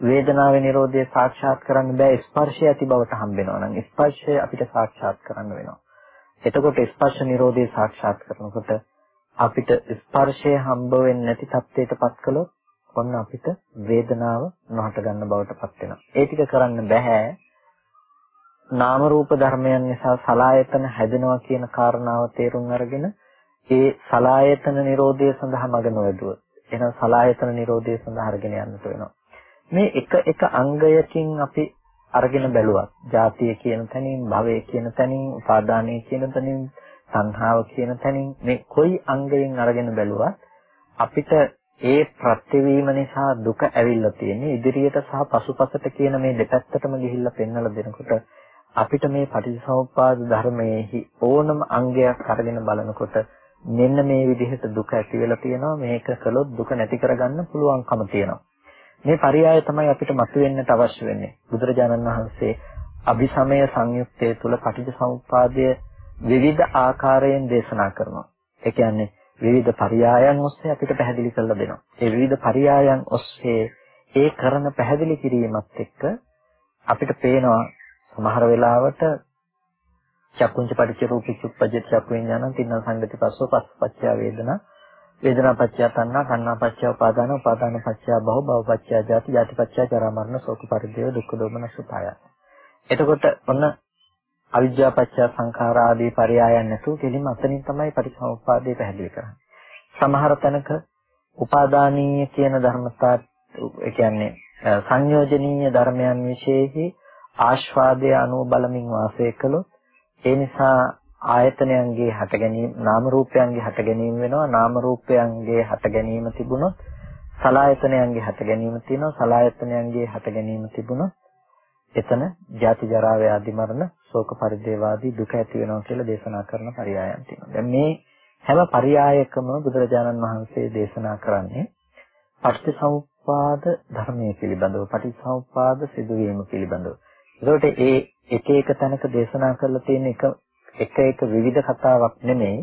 වේදනාවේ Nirodhe සාක්ෂාත් කරන්න බෑ ස්පර්ශය ඇති බවට හම්බෙනවා නම් ස්පර්ශය අපිට සාක්ෂාත් කරන්න වෙනවා. එතකොට ස්පර්ශ Nirodhe සාක්ෂාත් කරනකොට අපිට ස්පර්ශය හම්බ වෙන්නේ නැති තත්ත්වයකටපත් කළොත් ඔන්න අපිට වේදනාව නොහට ගන්න බවටපත් වෙනවා. ඒ ටික කරන්න බෑ. නාම රූප ධර්මයන් නිසා සලායතන හැදෙනවා කියන කාරණාව තේරුම් අරගෙන ඒ සලායතන Nirodhe සඳහා මඟ නොවැදුවොත් එහෙනම් සලායතන Nirodhe සඳහා අරගෙන යන්නට වෙනවා. මේ එක එක අංගයකින් අපි අරගෙන බැලුවත් ජාතිය කියන තැනින් භවය කියන තැනින් උපාදානය කියන තැනින් සංහාව කියන තැනින් මේ කොයි අංගයෙන් අරගෙන බැලුවත් අපිට ඒ ප්‍රත්‍යවීම නිසා දුක ඇවිල්ලා තියෙන්නේ ඉදිරියට සහ පසුපසට කියන මේ දෙපැත්තටම ගිහිල්ලා පෙන්වලා දෙනකොට අපිට මේ පටිච්චසමුප්පාද ධර්මයේහි ඕනම අංගයක් අරගෙන බලනකොට මෙන්න මේ විදිහට දුක ඇති වෙලා තියෙනවා මේක කළොත් දුක නැති කරගන්න පුළුවන්කම තියෙනවා මේ පරයය තමයි අපිට මතුවෙන්නට අවශ්‍ය වෙන්නේ. බුදුරජාණන් වහන්සේ අභිසමය සංයුත්තේ තුල පටිච්චසමුප්පාදය විවිධ ආකාරයෙන් දේශනා කරනවා. ඒ කියන්නේ විවිධ පරයයන් ඔස්සේ අපිට පැහැදිලි කරලා දෙනවා. ඒ විවිධ පරයයන් ඔස්සේ ඒ කරන පැහැදිලි කිරීමත් එක්ක අපිට පේනවා සමහර වෙලාවට චක්කුංච පටිච්ච රූපී චුප්පජ්ජ චක්කු විඥානං තින්න සංගති පස්සෝ පස්සපච්චය වේදනා වේදනා පත්‍ය තණ්හා තණ්හා පත්‍ය උපාදාන උපාදාන පත්‍ය භව භව පත්‍ය ජාති ජාති පත්‍ය ජරා මරණ ශෝක පරිදේව දුක්ඛ දෝමන සුපාය. එතකොට ඔන්න අවිජ්ජා පත්‍ය සංඛාර ආදී පරයයන් නැතුව කෙලින්ම අතනින් තමයි පටිසමුප්පාදේ පැහැදිලි කරන්නේ. සමහර තැනක උපාදානීය කියන ධර්මතා ඒ කියන්නේ සංයෝජනීය ධර්මයන් විශේෂෙහි ආස්වාදයේ අනුව බලමින් වාසය කළොත් ඒ නිසා ආයතනයන්ගේ හට ගැනීම නාම රූපයන්ගේ හට ගැනීම වෙනවා නාම රූපයන්ගේ හට ගැනීම තිබුණොත් සලායතනයන්ගේ හට ගැනීම තියෙනවා සලායතනයන්ගේ හට ගැනීම තිබුණොත් එතන ජාති ජරා ව්‍යාධි මරණ ශෝක පරිදේවාදී දුක ඇති වෙනවා කියලා දේශනා කරන පරයයන් තියෙනවා. දැන් මේ හැම පරයයකම බුදුරජාණන් වහන්සේ දේශනා කරන්නේ පටිච්චසමුප්පාද ධර්මයේ පිළිබඳව පටිච්චසමුප්පාද සිදුවීම පිළිබඳව. ඒකට ඒ එක එක තැනක දේශනා කරලා තියෙන එක එක එක විවිධ කතාවක් නෙමෙයි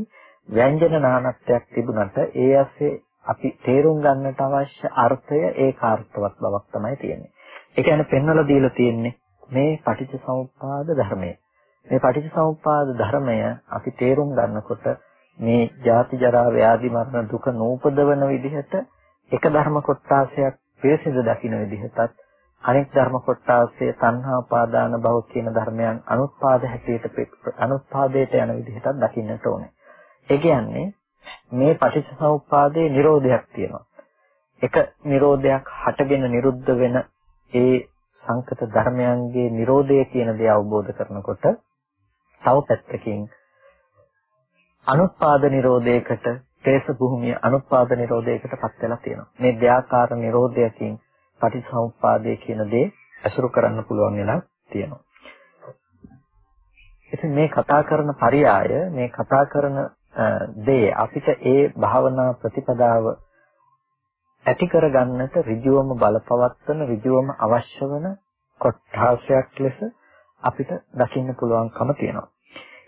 ව්‍යංජන නානත්වයක් තිබුණට ඒ ඇස්සේ අපි තේරුම් ගන්නට අවශ්‍ය අර්ථය ඒකාර්ථවත් බවක් තමයි තියෙන්නේ. ඒ කියන්නේ පෙන්වලා දීලා තියෙන්නේ මේ පටිච්චසමුප්පාද ධර්මය. මේ පටිච්චසමුප්පාද ධර්මය අපි තේරුම් ගන්නකොට මේ ජාති ජරා ව්‍යාධි මරණ දුක නූපදවන විදිහට එක ධර්ම කොටාසයක් පිළිසිඳ දකින්න විදිහටත් අනෙක් ධර්ම කොටාසේ තණ්හා උපාදාන භව කියන ධර්මයන් අනුත්පාද හැටියට අනුත්පාදයට යන විදිහටත් දකින්නට ඕනේ. ඒ කියන්නේ මේ පටිච්චසමුප්පාදයේ Nirodhayak තියෙනවා. එක Nirodhayak හටගෙන නිරුද්ධ වෙන ඒ සංකත ධර්මයන්ගේ Nirodhaය කියන දේ අවබෝධ කරනකොට තව පැත්තකින් අනුත්පාද Nirodhayකට තේස භූමිය අනුත්පාද Nirodhayකටපත් වෙලා තියෙනවා. මේ දෙආකාර Nirodhayaකින් පටිසමුප්පාදය කියන දේ ඇසුරු කරන්න පුළුවන් වෙලා තියෙනවා. ඉතින් මේ කතා කරන පරයය මේ කතා කරන දේ අපිට ඒ භාවනා ප්‍රතිපදාව ඇති කරගන්නට ඍජුවම බලපවත්වන ඍජුවම අවශ්‍ය වන කොට්ඨාසයක් ලෙස අපිට දකින්න පුළුවන්කම තියෙනවා.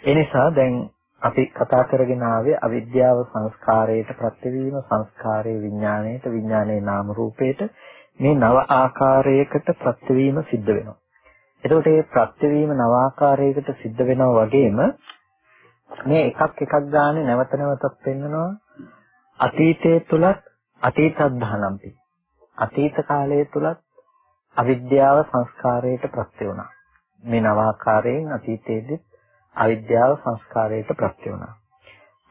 ඒ නිසා දැන් අපි කතා කරගෙන ආවේ අවිද්‍යාව සංස්කාරයට ප්‍රත්‍යවීම සංස්කාරයේ විඥාණයට විඥානයේ නාම රූපයට මේ නව ආකාරයකට ප්‍රත්‍යවීම සිද්ධ වෙනවා. එතකොට මේ ප්‍රත්‍යවීම නව ආකාරයකට සිද්ධ වෙනවා වගේම මේ එකක් එකක් ගානේ නැවත නැවතත් පෙන්නනවා අතීතයේ තුලත් අතීතත් දහනම්පි. අතීත කාලයේ තුලත් අවිද්‍යාව සංස්කාරයට ප්‍රත්‍ය වුණා. මේ නවාකාරයෙන් අතීතයේදී අවිද්‍යාව සංස්කාරයට ප්‍රත්‍ය වුණා.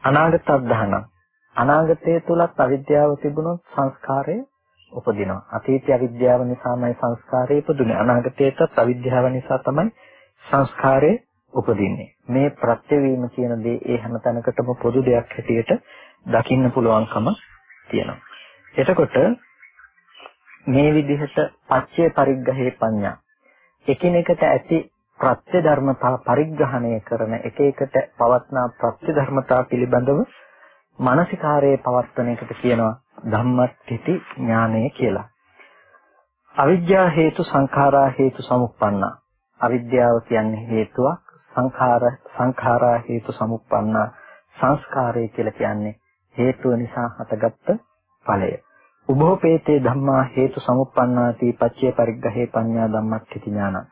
අනාගත අධධාන අනාගතයේ තුලත් අවිද්‍යාව තිබුණොත් සංස්කාරය උපදිනවා. අතීතයේ අවිද්‍යාව නිසාමයි සංස්කාරය ඉපදුනේ. අනාගතයේත් අවිද්‍යාව නිසා තමයි සංස්කාරය උපදින්නේ. මේ ප්‍රත්‍යවීම කියන දේ ඒ හැම තැනකටම පොදු දෙයක් හැටියට දකින්න පුළුවන්කම තියෙනවා. එතකොට මේ විදිහට පච්චේ පරිග්‍රහේ පඤ්ඤා එකිනෙකට ඇති ප්‍රත්‍ය ධර්මතා පරිග්‍රහණය කරන එක එකට පවත්නා ප්‍රත්‍ය ධර්මතා පිළිබඳව මානසිකාරයේ පවත්වන එකට කියනවා ධම්මට්ඨිති ඥානය කියලා. අවිද්‍යා හේතු සංඛාරා හේතු සමුප්පන්නා. අවිද්‍යාව කියන්නේ හේතුවක් සංඛාර සංඛාරා හේතු සමුප්පන්නා සංස්කාරය කියලා කියන්නේ හේතුව නිසා හටගත්ත ඵලය. උභෝපේතේ ධම්මා හේතු සමුප්පන්නාති පච්චේ පරිග්‍රහේ පඤ්ඤා ධම්මට්ඨිති ඥානං.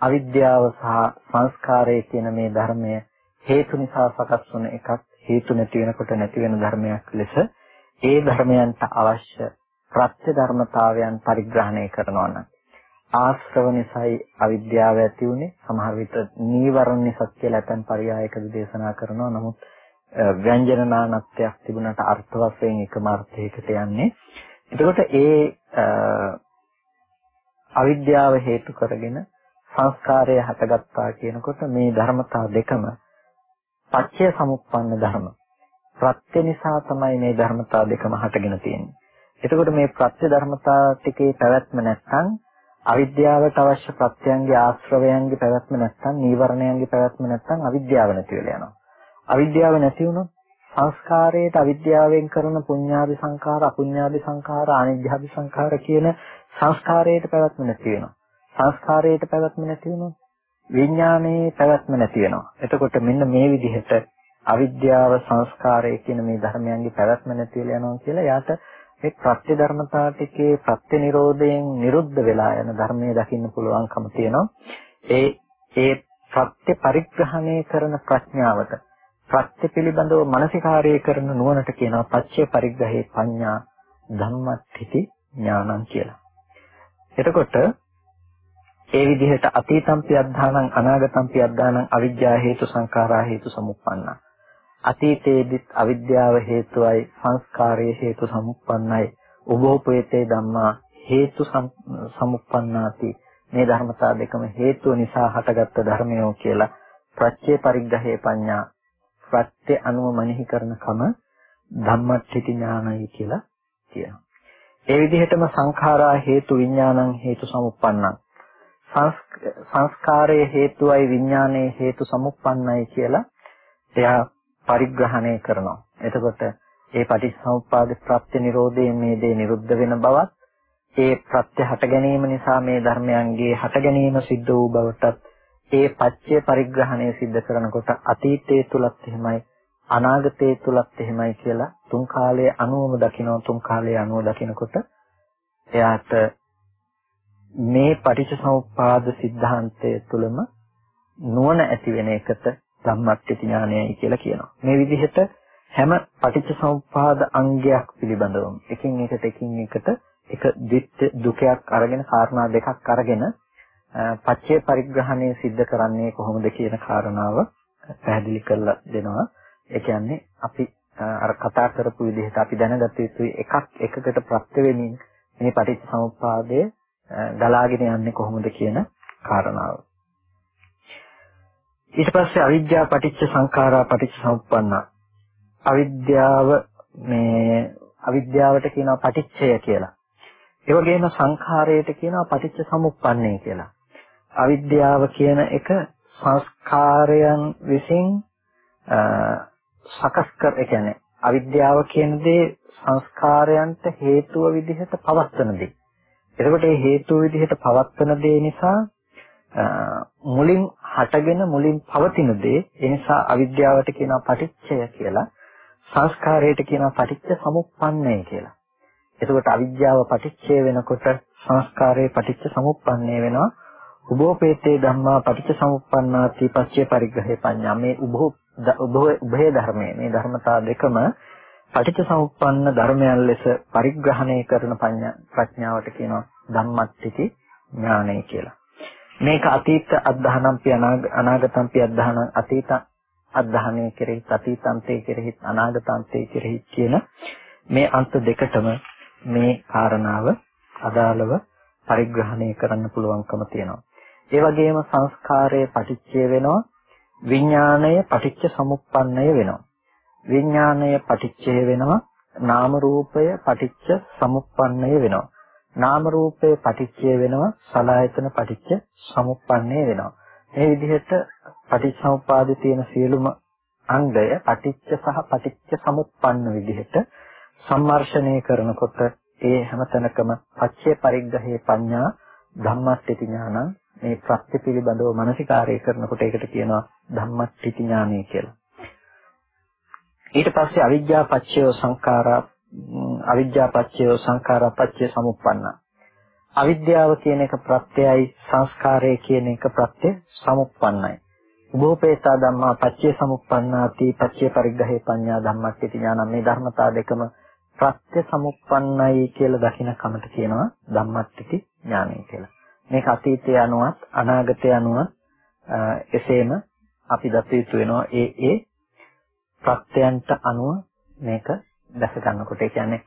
අවිද්‍යාව සහ සංස්කාරය කියන මේ ධර්මය හේතු නිසා සකස් වන එකක් හේතු නැති වෙනකොට නැති වෙන ධර්මයක් ලෙස ඒ ධර්මයන්ට අවශ්‍ය ප්‍රත්‍ය ධර්මතාවයන් පරිග්‍රහණය කරනවා නම් ආශ්‍රව නිසායි අවිද්‍යාව ඇති උනේ සමහර විට නීවරණ නිසා කියලා ඇතන් පරයයකදී දේශනා කරනවා නමුත් ව්‍යංජන නානත්වයක් තිබුණාට අර්ථ වශයෙන් එකම අර්ථයකට යන්නේ එතකොට ඒ අවිද්‍යාව හේතු කරගෙන සංස්කාරය හටගත්තා කියනකොට මේ ධර්මතා දෙකම පච්චය සමුප්පන්න ධර්ම ප්‍රත්‍ය නිසා තමයි මේ ධර්මතා දෙකම හටගෙන තියෙන්නේ. එතකොට මේ ප්‍රත්‍ය ධර්මතා ටිකේ පැවැත්ම නැත්නම් අවිද්‍යාවට අවශ්‍ය ප්‍රත්‍යයන්ගේ ආශ්‍රවයන්ගේ පැවැත්ම නැත්නම් නීවරණයන්ගේ පැවැත්ම නැත්නම් අවිද්‍යාව නැති වෙලා යනවා. අවිද්‍යාව නැති වුණොත් සංස්කාරයට අවිද්‍යාවෙන් කරන පුඤ්ඤාභි සංඛාර අපුඤ්ඤාභි සංඛාර අනිජ්ජාභි සංඛාර කියන සංස්කාරයට පැවැත්ම නැති වෙනවා. සංස්කාරයට පැවැත්ම නැති වුණොත් විඥානයේ පැවැත්ම නැති වෙනවා. එතකොට මෙන්න මේ විදිහට අවිද්‍යාව සංස්කාරය කියන මේ ධර්මයන්ගේ පැවැත්ම නැති වෙලා යනවා කියලා යාට මේ ප්‍රත්‍ය ධර්මතා ටිකේ ප්‍රත්‍ය නිරෝධයෙන් නිරුද්ධ වෙලා යන ධර්මයේ දකින්න පුළුවන්කම තියෙනවා. ඒ ඒ ප්‍රත්‍ය පරිග්‍රහණය කරන ප්‍රඥාවට ප්‍රත්‍ය පිළිබඳව මානසිකාරය කරන නුවණට කියනවා පච්චේ පරිග්‍රහේ පඤ්ඤා ධම්මත්‍ත්‍ති ඥානං කියලා. එතකොට ඒ විදිහට අතීතම්පි අද්ධානං අනාගතම්පි අද්ධානං අවිජ්ජා හේතු සංඛාරා හේතු සමුප්පන්නා. අතීතයේදීත් අවිද්‍යාව හේතුවයි සංස්කාරයේ හේතු සමුප්පන්නයි. උභෝපේතේ ධම්මා හේතු සමුප්පන්නාති. මේ ධර්මතා දෙකම හේතුව නිසා හටගත්ත ධර්මයෝ කියලා ප්‍රත්‍ය පරිග්‍රහේ පඤ්ඤා ප්‍රත්‍ය අනුව මනෙහි කරන කම ධම්මට්ඨිති ඥානයි කියලා කියනවා. ඒ විදිහටම සංඛාරා හේතු විඥානං හේතු සමුප්පන්නං සංස්කාරයේ හේතුවයි විඥානයේ හේතු සමුප්පන්නයි කියලා එයා පරිග්‍රහණය කරනවා. එතකොට ඒ පටිච්චසමුප්පාද ප්‍රත්‍ය නිරෝධයෙන් මේ දේ නිරුද්ධ වෙන බවත් ඒ ප්‍රත්‍ය හට ගැනීම නිසා මේ ධර්මයන්ගේ හට ගැනීම සිද්ධ වූ බවටත් ඒ පච්චය පරිග්‍රහණය සිද්ධ කරනකොට අතීතයේ තුලත් එහෙමයි අනාගතයේ තුලත් එහෙමයි කියලා තුන් කාලයේ අනුවම දකිනවා තුන් කාලයේ අනුව දකිනකොට එයාට මේ පටිච්චසමුප්පාද સિદ્ધාන්තය තුලම නුවණ ඇති වෙන එකට ධම්මච්ච ඥානයයි කියලා කියනවා. මේ විදිහට හැම පටිච්චසමුප්පාද අංගයක් පිළිබඳවම එකින් එකට එකින් එකට එක දුක්ඛයක් අරගෙන කාරණා දෙකක් අරගෙන පච්චේ පරිග්‍රහණය සිද්ධ කරන්නේ කොහොමද කියන කාරණාව පැහැදිලි කරලා දෙනවා. ඒ කියන්නේ අපි අර කතා කරපු විදිහට අපි දැනගත යුතුයි එකක් එකකට ප්‍රත්‍ය වෙමින් මේ පටිච්චසමුප්පාදය ගලාගෙන යන්නේ කොහොමද කියන කාරණාව. ඊට පස්සේ අවිද්‍යාව පටිච්ච සංඛාරා පටිච්ච සමුප්පන්නා. අවිද්‍යාව මේ අවිද්‍යාවට කියනවා පටිච්චය කියලා. ඒ වගේම සංඛාරයට කියනවා පටිච්ච සමුප්පන්නේ කියලා. අවිද්‍යාව කියන එක සංස්කාරයන් විසින් සකස් කර ඒ කියන්නේ අවිද්‍යාව කියන දේ සංස්කාරයන්ට හේතුව විදිහට පවත්වන දේ. එතකොට මේ හේතුව විදිහට පවත්වන දේ නිසා මුලින් හටගෙන මුලින් පවතින දේ ඒ නිසා අවිද්‍යාවට කියනවා පටිච්චය කියලා සංස්කාරයට කියනවා පටිච්ච සමුප්පන්නය කියලා. එතකොට අවිද්‍යාව පටිච්චය වෙනකොට සංස්කාරයේ පටිච්ච සමුප්පන්නය වෙනවා. උභෝපේතේ ධම්මා පටිච්ච සමුප්පන්නාති පච්චේ පරිග්‍රහේ පඤ්ඤා මේ උභෝ උභය ධර්මයේ මේ ධර්මතා දෙකම පටිච්ච සමුප්පන්න ධර්මයන් ලෙස පරිග්‍රහණය කරන ප්‍රඥාවට කියනවා ධම්මත්‍ත්‍ති ඥානය කියලා. මේක අතීත අධධානම්පි අනාගතම්පි අධධාන අතීත අධධානයේ කෙරෙහි අතීතන්තයේ කෙරෙහි අනාගතන්තයේ කෙරෙහි කියන මේ අන්ත දෙකටම මේ කාරණාව අදාළව පරිග්‍රහණය කරන්න පුළුවන්කම තියෙනවා. ඒ වගේම සංස්කාරයේ පටිච්චය වෙනවා විඥාණය පටිච්ච සමුප්පන්නය වෙනවා. විඥාණය පටිච්චය වෙනවා නාම රූපය පටිච්ච සමුප්පන්නය වෙනවා. නාම රූපේ පටිච්චය වෙනවා සලආයතන පටිච්ච සමුප්පන්නේ වෙනවා. මේ විදිහට පටිච්චසමුපාදේ තියෙන සියලුම අංගය පටිච්ච සහ පටිච්ච සමුප්පන්න විදිහට සම්මර්ෂණය කරනකොට ඒ හැමතැනකම පච්චේ පරිග්‍රහේ පඤ්ඤා ධම්මට්ටි ඥානං මේ ප්‍රත්‍ය පිළිබඳව මානසිකාරය කරනකොට ඒකට කියනවා ධම්මට්ටි ඥානය කියලා. ඊට පස්සේ අවිජ්ජා පච්චය සංඛාරා අවිද්‍යා පත්‍ය සංඛාරා පත්‍ය සමුප්පන්න. අවිද්‍යාව කියන එක ප්‍රත්‍යයයි සංස්කාරය කියන එක ප්‍රත්‍ය සමුප්පන්නයි. උභෝපේතා ධම්මා පච්චේ සමුප්පන්නාති පච්චේ පරිග්‍රහේ පඤ්ඤා ධම්මක්කේති ඥානම් මේ ධර්මතා දෙකම ප්‍රත්‍ය සමුප්පන්නයි කියලා දකින කමට කියනවා ධම්මට්ටිති ඥානය කියලා. මේක අතීතය අනුවත් අනාගතය අනුවත් එසේම අපි දත යුතු වෙනවා. ඒ ඒ ප්‍රත්‍යයන්ට අනුව මේක දැස ගන්නකොට. ඒ කියන්නේ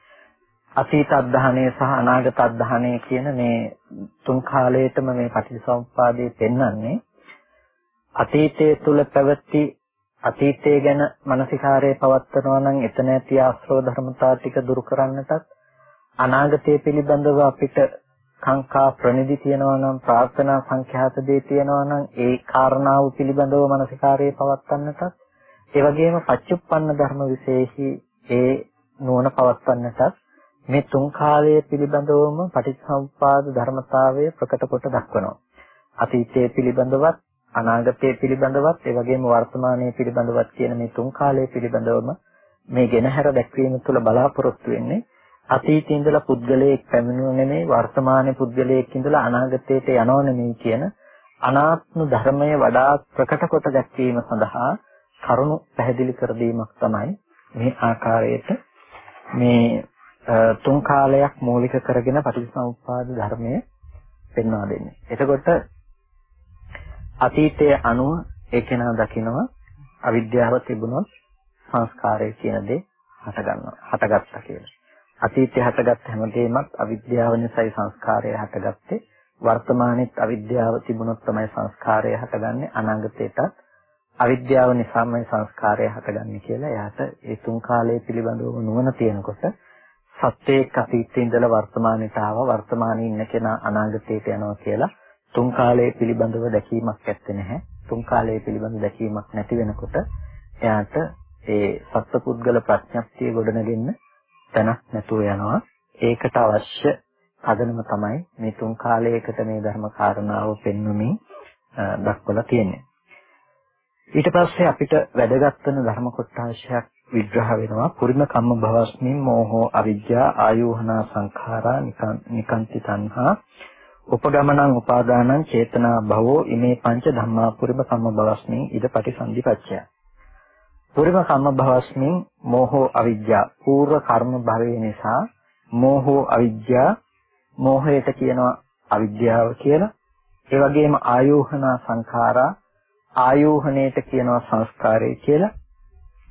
අතීත අධධානය සහ අනාගත අධධානය කියන මේ තුන් කාලයටම මේ පටිච්චසමුප්පාදයේ පෙන්වන්නේ අතීතයේ තුල පැවති අතීතය ගැන මානසිකාරයේ පවත්වනවා නම් එතන ඇති ආශ්‍රව ධර්මතා ටික දුරු කරන්නටත් අනාගතය පිළිබඳව අපිට කාංකා ප්‍රනිදි තියෙනවා නම් ප්‍රාර්ථනා සංඛ්‍යාත දේ තියෙනවා නම් ඒ කාරණාව පිළිබඳව මානසිකාරයේ පවත්වන්නටත් ඒ වගේම පච්චුප්පන්න ධර්ම විශේෂී ඒ නුවණ පවත්වන්නටත් මේ තුන් කාලය පිළිබඳවම පටිච්චසමුප්පාද ධර්මතාවය ප්‍රකට කොට දක්වනවා. අතීතයේ පිළිබඳවත් අනාගතයේ පිළිබඳවත් ඒ වගේම වර්තමානයේ පිළිබඳවත් කියන මේ තුන් කාලය පිළිබඳවම මේ ගෙනහැර දැක්වීම තුළ බලාපොරොත්තු වෙන්නේ අතීතයේ ඉඳලා පුද්ගලයෙක් පැමිණුණ නෙමෙයි වර්තමානයේ පුද්ගලයෙක් ඉඳලා අනාගතයට යනව නෙමෙයි කියන අනාත්ම ධර්මය වඩා ප්‍රකට කොට දැක්වීම සඳහා කරුණු පැහැදිලි කර දීමක් තමයි මේ ආකාරයට මේ තුන් කාලයක් මූලික කරගෙන පටිච්චසමුප්පාද ධර්මය පෙන්වා දෙන්නේ. එතකොට අතීතයේ අනුව ඒකේනා දකිනවා අවිද්‍යාව තිබුණොත් සංස්කාරය කියන දේ හට ගන්නවා. හටගත්තා කියලා. අතීතයේ හටගත් හැමදේමත් අවිද්‍යාව නිසායි සංස්කාරය හටගත්තේ. වර්තමානයේත් අවිද්‍යාව තිබුණොත් තමයි සංස්කාරය හටගන්නේ. අනාගතේටත් අවිද්‍යාව නිසාමයි සංස්කාරය හටගන්නේ කියලා එයාට ඒ තුන් කාලයේ පිළිබඳව නුවණ තියෙනකොට සත්‍යයක් අතීතයේ ඉඳලා වර්තමානයට ආවා වර්තමානයේ ඉන්න කෙනා අනාගතයට යනවා කියලා තුන් කාලයේ පිළිබඳව දැකීමක් ඇත්තේ නැහැ තුන් කාලයේ පිළිබඳව දැකීමක් නැති වෙනකොට එයාට ඒ සත්පුද්ගල ප්‍රඥප්තිය ගොඩනගෙන්න තැනක් නැතුව යනවා. ඒකට අවශ්‍ය පදනම තමයි මේ තුන් කාලයකට මේ ධර්ම කාරණාව පෙන්වමින් දක්වලා තියෙන්නේ. ඊට පස්සේ අපිට වැදගත් වෙන ධර්ම කොටාශයක් විග්‍රහ වෙනවා. පුරිම කම්ම භවස්මින් මෝහෝ අවිජ්ජා ආයෝහනා සංඛාරා නිකන්ති තණ්හා. උපගමනං උපාදානං චේතනා භවෝ ඉමේ පංච ධම්මා පුරිම කම්ම භවස්මින් ඉද පටිසන්ධිපච්චය පුරිම කම්ම භවස්මින් මෝහෝ අවිජ්ජා. పూర్ව කර්ම භවයේ නිසා මෝහෝ අවිජ්ජා මෝහයට කියනවා අවිද්‍යාව කියලා. ඒ වගේම ආයෝහනා සංඛාරා ආයෝහණයට කියනවා සංස්කාරය කියලා.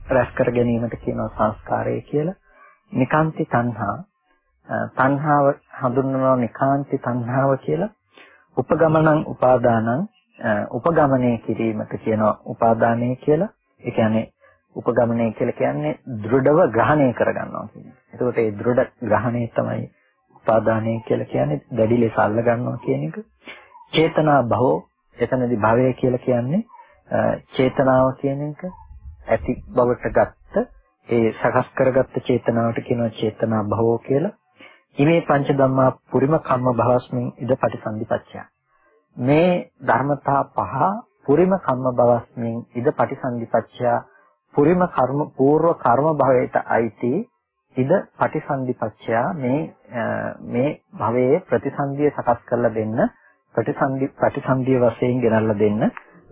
රැස් කර ගැනීමට කියනවා සංස්කාරය කියලා. නිකාන්ති තණ්හා. තණ්හාව හඳුන්වනවා නිකාන්ති තණ්හාව කියලා. උපගමනං උපාදානං උපගමනය කිරීමට කියනවා උපාදානය කියලා. ඒ කියන්නේ උපගමනය කියලා කියන්නේ දෘಢව ග්‍රහණය කරගන්නවා කියන්නේ. එතකොට ඒ දෘಢ ග්‍රහණය තමයි උපාදානය කියලා කියන්නේ දැඩි ලෙස අල්ල ගන්නවා කියන එක. චේතනා භවෝ එතනදී භවය කියලා කියන්නේ චේතනාව කියන එක ඇති බවට ගත්ත ඒ සකස් කරගත්ත චේතනාවට කියනවා චේතනා භවෝ කියලා. ඉමේ පංච ධම්මා පුරිම කම්ම භවස්මින් ඉද පටිසන්ධිපච්චය. මේ ධර්මතා පහ පුරිම කම්ම භවස්මින් ඉද පටිසන්ධිපච්චය පුරිම කර්ම పూర్ව කර්ම භවයට අයිති ඉද පටිසන්ධිපච්චය මේ මේ භවයේ ප්‍රතිසන්දිය සකස් කරලා දෙන්න ප්‍රතිසන්දි ප්‍රතිසන්දිය වශයෙන් ගෙනල්ලා දෙන්න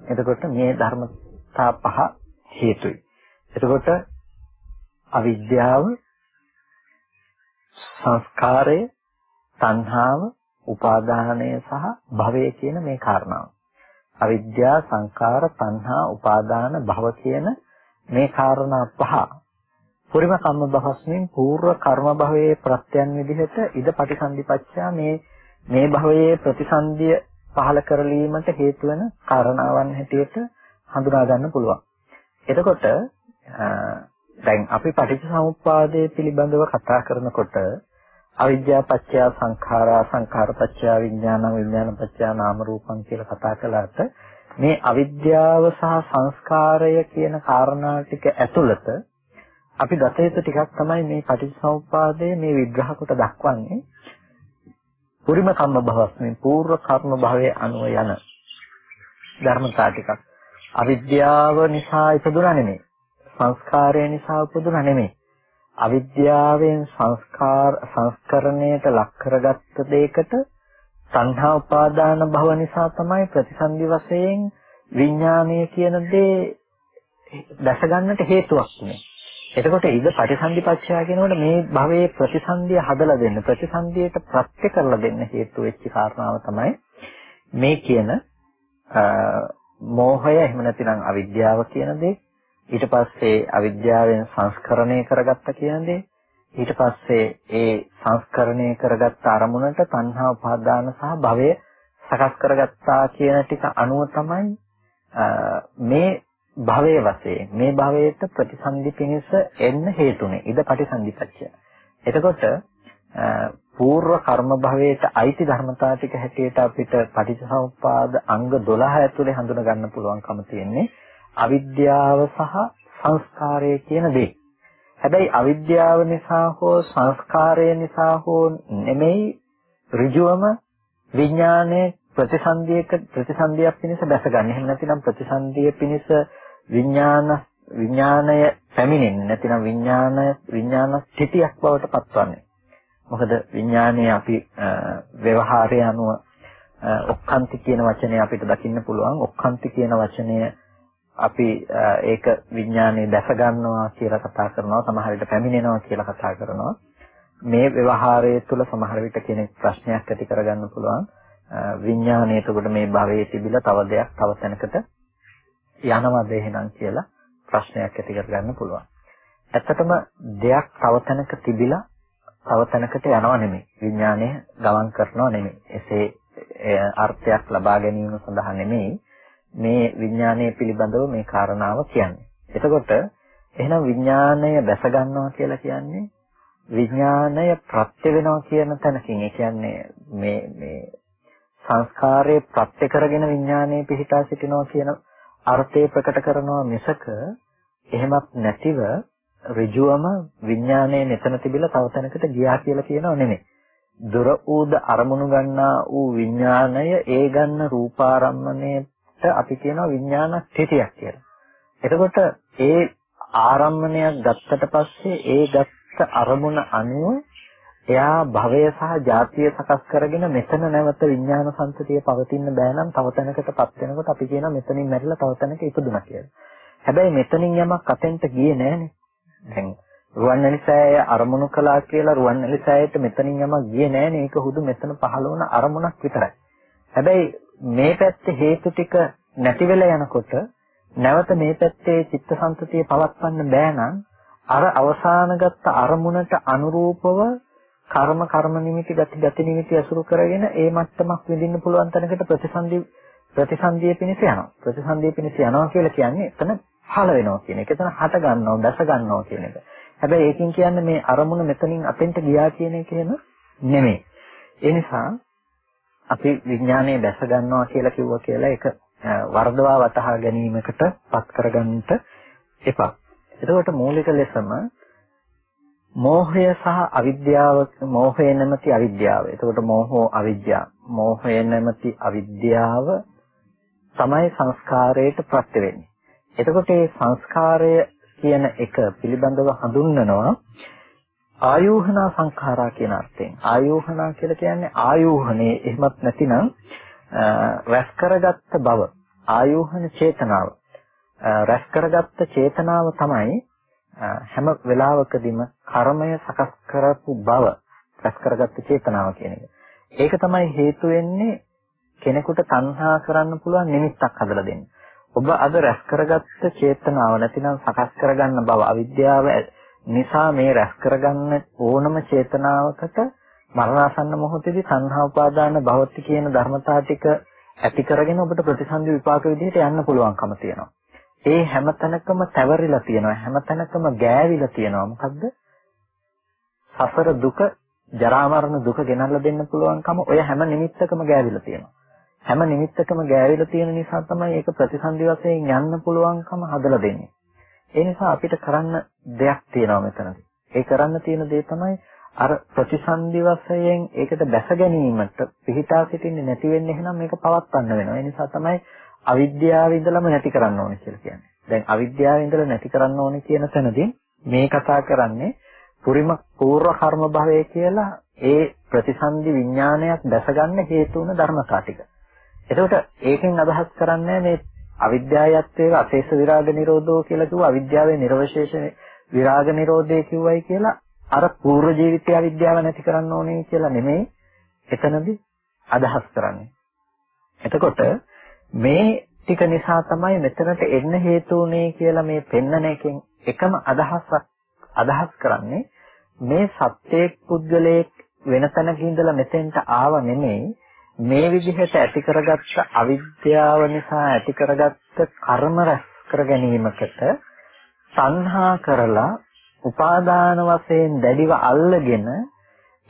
එතකොට මේ ධර්මතා පහ හේතුයි. එතකොට අවිද්‍යාව සංස්කාරය තණ්හාව උපාදානය සහ භවය කියන මේ කාරණාව. අවිද්‍යා සංඛාර තණ්හා උපාදාන භව කියන මේ කාරණා පහ පුරිම කම්ම භවස්මින් పూర్ව කර්ම භවයේ ප්‍රත්‍යයන් විදිහට ඉද පටිසන්ධිපච්චා මේ මේ භවයේ ප්‍රතිසන්දිය පහල කරලීමට හේතු වෙන කාරණාවන් හැටියට හඳුනා ගන්න පුළුවන්. එතකොට දැන් අපි පටිච්චසමුප්පාදයේ පිළිබඳව කතා කරනකොට අවිද්‍යා පත්‍ය සංඛාරා සංඛාර පත්‍ය විඥාන විඥාන පත්‍ය නාම රූපං කියලා කතා කළාට මේ අවිද්‍යාව සහ සංස්කාරය කියන කාරණා ටික ඇතුළත අපි ගත යුතු ටිකක් තමයි මේ පටිච්චසමුප්පාදයේ මේ විග්‍රහ කොට දක්වන්නේ. පුරිම කම්ම භවස්මින් పూర్ව කර්ම භවයේ අනුව යන ධර්මතා ටිකක්. අවිද්‍යාව නිසා ඉපදුනා නෙමෙයි. සංස්කාරය නිසා උපදුනා නෙමෙයි. අවිද්‍යාවෙන් සංස්කාර සංස්කරණයට ලක් කරගත්ත දෙයකට සංහා උපාදාන භව නිසා තමයි ප්‍රතිසන්දි වශයෙන් විඥානය කියන දේ දැස ගන්නට හේතුවක් උනේ. එතකොට ඉද පටිසන්ධිපච්චය කියනකොට මේ භවයේ ප්‍රතිසන්දිය හදලා දෙන්න ප්‍රතිසන්දියට ප්‍රත්‍ය කරලා දෙන්න හේතු වෙච්ච කාරණාව තමයි මේ කියන මෝහය එහෙම නැතිනම් අවිද්‍යාව කියන දේ ඊට පස්සේ අවිද්‍යාවෙන් සංස්කරණය කරගත්ත කියන්නේ ඊට පස්සේ ඒ සංස්කරණය කරගත්ත අරමුණට තණ්හා උපාදාන සහ භවය සකස් කරගත්තා කියන ටික අනුව තමයි මේ භවයේ වශයෙන් මේ භවයට ප්‍රතිසන්දි පිණිස එන්න හේතුනේ ඉද පටිසන්දිපච්චය. එතකොට పూర్ව කර්ම භවයට අයිති ධර්මතා ටික හැටියට අපිට පටිච්චසමුප්පාද අංග 12 ඇතුලේ හඳුනා ගන්න පුළුවන්කම තියෙන්නේ. අවිද්‍යාව සහ සංස්කාරය කියන දේ. හැබැයි අවිද්‍යාව නිසා හෝ සංස්කාරය නිසා හෝ නෙමෙයි ඍජුවම විඥානයේ ප්‍රතිසන්දියක ප්‍රතිසන්දියක් පිණිස බැසගන්නේ. එහෙම නැතිනම් ප්‍රතිසන්දිය පිණිස විඥාන විඥාණය පැමිණෙන්නේ නැතිනම් විඥාන විඥාන ස්ථිතියක් බවට පත්වන්නේ. මොකද විඥානයේ අපි ව්‍යවහාරය අනුව ඔක්කාන්ති කියන වචනය අපිට දකින්න පුළුවන්. ඔක්කාන්ති කියන වචනය අපි ඒක විඥානයේ දැස ගන්නවා කියලා කතා කරනවා සමහර විට පැමිණෙනවා කියලා කතා කරනවා. මේ ව්‍යවහාරය තුළ සමහර විට කෙනෙක් ප්‍රශ්නයක් ඇති කරගන්න පුළුවන්. විඥානය එතකොට මේ භවයේ තිබිලා තව දෙයක් තව තැනකට යනවද එහෙනම් කියලා ප්‍රශ්නයක් ඇති කරගන්න පුළුවන්. ඇත්තටම දෙයක් තව තැනක තිබිලා තව තැනකට යනව නෙමෙයි. විඥානය ගමන් කරනව නෙමෙයි. එසේ අර්ථයක් ලබා ගැනීම සඳහා නෙමෙයි. මේ විඥානය පිළිබඳව මේ කාරණාව කියන්නේ. එතකොට එහෙනම් විඥානය දැස ගන්නවා කියලා කියන්නේ විඥානය ප්‍රත්‍ය වෙනවා කියන තැනකින්. ඒ කියන්නේ මේ මේ සංස්කාරයේ ප්‍රත්‍ය කරගෙන විඥානයේ පිහිටා සිටිනවා කියන අර්ථය ප්‍රකට කරනවා මිසක එහෙමත් නැතිව ඍජුවම විඥානයේ මෙතන තිබිලා තව තැනකට ගියා කියලා කියනව නෙමෙයි. දුර ඌද අරමුණු ගන්නා ඌ විඥානය ඒ ගන්න රූපාරම්මණය අපි කියනවා විඥාන ස්ථිතියක් කියලා. එතකොට ඒ ආරම්මණයක් ගත්තට පස්සේ ඒ ගත්ත අරමුණ අනුව එයා භවය සහ ජාතිය සකස් කරගෙන මෙතන නැවත විඥාන සංතතිය පවතින්න බෑ නම් තව තැනකටපත් වෙනකොට අපි කියනවා මෙතනින් මැරිලා තව තැනක ඉපදුණා කියලා. හැබැයි මෙතනින් යමක් අතෙන්ට ගියේ නෑනේ. දැන් රුවන්වැලිසෑය අරමුණු කළා කියලා රුවන්වැලිසෑයට මෙතනින් යමක් ගියේ නෑනේ. ඒක හුදු මෙතන පහළ වුණ අරමුණක් විතරයි. හැබැයි මේ පැත්තේ හේතු ටික නැති වෙලා යනකොට නැවත මේ පැත්තේ චිත්තසංතතිය පවත්වන්න බෑ නම් අර අවසානගත අරමුණට අනුරූපව කර්ම කර්ම නිමිති ගති ගති නිමිති අසුරු කරගෙන ඒ මට්ටමක් විඳින්න පුළුවන් තැනකට ප්‍රතිසන්දි ප්‍රතිසන්දිය පිණිස යනවා ප්‍රතිසන්දිය පිණිස යනවා කියලා කියන්නේ එතන පහළ වෙනවා කියන එක. එතන හට ගන්නවා, දැස ගන්නවා කියන එක. හැබැයි ඒකෙන් කියන්නේ මේ අරමුණ මෙතනින් අතෙන්ට ගියා කියන එක එහෙම නෙමෙයි. ඒ නිසා අපි විඥානයේ දැස ගන්නවා කියලා කිව්වා කියලා ඒක වර්ධවා වටහා ගැනීමකට පත් කරගන්නට එපා. එතකොට මූලික ලෙසම මෝහය සහ අවිද්‍යාව මෝහය නැමැති අවිද්‍යාව. එතකොට මෝහෝ අවිද්‍යාව. මෝහය නැමැති අවිද්‍යාව තමයි සංස්කාරයට ප්‍රත්‍ය වෙන්නේ. එතකොට මේ සංස්කාරය කියන එක පිළිබඳව හඳුන්වනවා ආයෝහනා සංඛාරා කියන අර්ථයෙන්. ආයෝහනා කියලා කියන්නේ ආයෝහනේ එහෙමත් නැතිනම් රැස් කරගත්ත බව ආයෝහන චේතනාව රැස් කරගත්ත චේතනාව තමයි හැම වෙලාවකදීම කර්මය සකස් කරපු බව රැස් කරගත්ත චේතනාව කියන එක. ඒක තමයි හේතු වෙන්නේ කෙනෙකුට තණ්හා කරන්න පුළුවන් නිමිත්තක් හදලා දෙන්න. ඔබ අද රැස් කරගත්ත චේතනාව නැතිනම් සකස් කරගන්න බව අවිද්‍යාව නිසා මේ රැස් කරගන්න ඕනම චේතනාවකට මරණාසන්න මොහොතේදී තණ්හා උපාදාන භවති කියන ධර්මතා ටික ඇති කරගෙන ඔබට ප්‍රතිසන්දි විපාක විදිහට යන්න පුළුවන්කම තියෙනවා. ඒ හැමතැනකම තැවරිලා තියෙනවා. හැමතැනකම ගෑවිලා තියෙනවා. මොකද්ද? සසර දුක, ජරා මරණ දුක ගෙනල්ලා දෙන්න පුළුවන්කම ඔය හැම නිමිත්තකම ගෑවිලා තියෙනවා. හැම නිමිත්තකම ගෑවිලා තියෙන නිසා තමයි ඒක ප්‍රතිසන්දි වශයෙන් යන්න පුළුවන්කම හදලා දෙන්නේ. ඒ නිසා අපිට කරන්න දෙයක් තියෙනවා මෙතනදී. ඒ කරන්න තියෙන දේ තමයි අර ප්‍රතිසන්දි වශයෙන් ඒකට බැස ගැනීමට පිහිටා සිටින්නේ නැති වෙන්නේ එහෙනම් මේක පවත්වන්න වෙනවා. ඒ නිසා තමයි අවිද්‍යාව ඉඳලම නැති කරන්න ඕනේ කියලා කියන්නේ. දැන් අවිද්‍යාව ඉඳලා නැති කරන්න ඕනේ කියන තැනදී මේ කතා කරන්නේ පුරිම පූර්ව කර්ම භවය කියලා ඒ ප්‍රතිසන්දි විඥානයක් දැසගන්න හේතු වුණ ධර්මතා ටික. එතකොට ඒකෙන් අදහස් කරන්නේ මේ අවිද්‍යාවයත් අශේෂ විරාග නිරෝධෝ කියලා කිව්ව. අවිද්‍යාවේ නිර්වශේෂ විරාග නිරෝධය කිව්වයි කියලා. අර పూర్ව ජීවිතය අවිද්‍යාව නැති කරන්න ඕනේ කියලා නෙමෙයි. එතනදී අදහස් කරන්නේ. එතකොට මේ ටික නිසා තමයි මෙතනට එන්න හේතු උනේ කියලා මේ පෙන්නන එකෙන් එකම අදහසක් අදහස් කරන්නේ. මේ සත්‍යයේ පුද්ගලයෙක් වෙන තැනක ඉඳලා මෙතෙන්ට ආව නෙමෙයි. මේ විදිහට ඇති කරගත්ත අවිද්‍යාව නිසා ඇති කරගත්ත කර්ම රැස් කර ගැනීමකට සංහා කරලා උපාදාන වශයෙන් දැඩිව අල්ලගෙන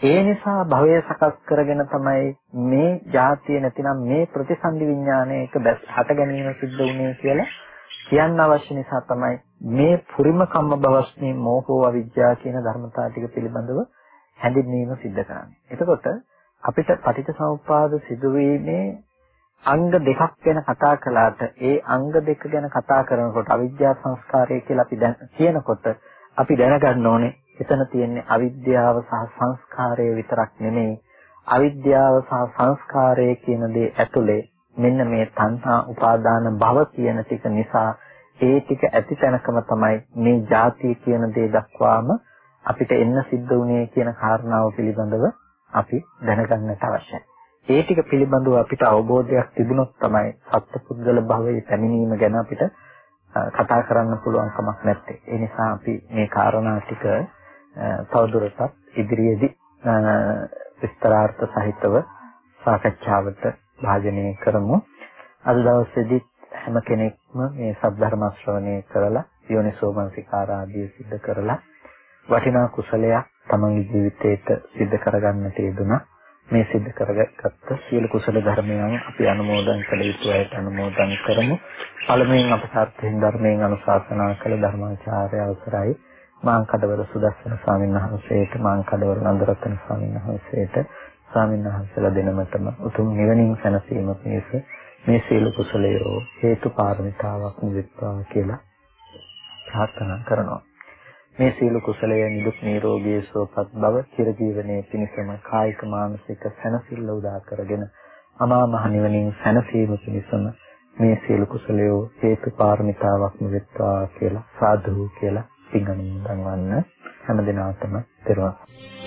ඒ නිසා භවය සකස් කරගෙන තමයි මේ જાතිය නැතිනම් මේ ප්‍රතිසන්දි විඥානය එක හට ගැනීම සිද්ධ වුනේ කියලා කියන්න අවශ්‍ය නිසා තමයි මේ පුරිම කම්ම භවස්නේ මෝහෝ අවිජ්ජා කියන ධර්මතා ටික පිළිබඳව හැඳින්වීම සිද්ධ කරන්නේ. එතකොට අපිට පටිච්චසමුප්පාද සිදුවීමේ අංග දෙකක් ගැන කතා කළාට ඒ අංග දෙක ගැන කතා කරනකොට අවිද්‍යා සංස්කාරය කියලා අපි දැන් කියනකොට අපි දැනගන්න ඕනේ එතන තියෙන්නේ අවිද්‍යාව සහ සංස්කාරය විතරක් නෙමෙයි. අවිද්‍යාව සහ සංස්කාරය කියන දේ ඇතුලේ මෙන්න මේ තණ්හා උපාදාන භව කියන ටික නිසා ඒ ටික ඇති තැනකම තමයි මේ ಜಾතිය කියන දේ දක්වාම අපිට එන්න සිද්ධ වුණේ කියන කාරණාව පිළිබඳව අපි දැනගන්නට අවශ්‍යයි. ඒ ටික පිළිබඳව අපිට අවබෝධයක් තිබුණොත් තමයි සත්පුද්ගල භවයේ පැමිණීම ගැන අපිට කතා කරන්න පුළුවන් කමක් නැත්තේ. ඒ නිසා අපි මේ කාරණා ටික තවදුරටත් ඉදිරියේදී විස්තරාර්ථ සහිතව සාකච්ඡාවට භාජනය කරමු. අද දවසේදී හැම කෙනෙක්ම මේ සද්ධර්ම ශ්‍රවණය කරලා යෝනිසෝමනසිකාරාදී සිද්ධ කරලා වටිනා කුසලයක් තමන්ගේ ජීවිතේට සිද්ධ කරගන්නට යෙදුණා. මේ සිද්ධ කරගත්ත සියලු කුසල ධර්මයන් අපි අනුමෝදන් කළ යුතු අයට අනුමෝදන් කරමු. පළමුවෙන් අප සත්‍යයෙන් ධර්මයෙන් අනුශාසනා කළ ධර්මාචාර්ය අවසරයි මාංකඩවල සුදස්සන ස්වාමීන් වහන්සේට මාංකඩවල නන්දරත්න ස්වාමීන් වහන්සේට ස්වාමීන් වහන්සේලා දෙනමතම උතුම් නිවනින් සැනසීම පිණිස මේ සීල කුසලයෝ හේතු පාරමිතාවක් නිවෙත්වා කියලා ප්‍රාර්ථනා කරනවා. මේ සීල කුසලය නිදුක් නිරෝගී සුවපත් බව චිරජීවනයේ පිණසම කායික මානසික සැනසෙල්ල උදා කරගෙන අමා මහ නිවනින් සැනසීම පිණසම මේ සීල කුසලය හේතු පාරමිතාවක් වෙත්වා කියලා සාදු කියලා පිංගනුම් දන්වන්න හැම දිනාටම දරුවන්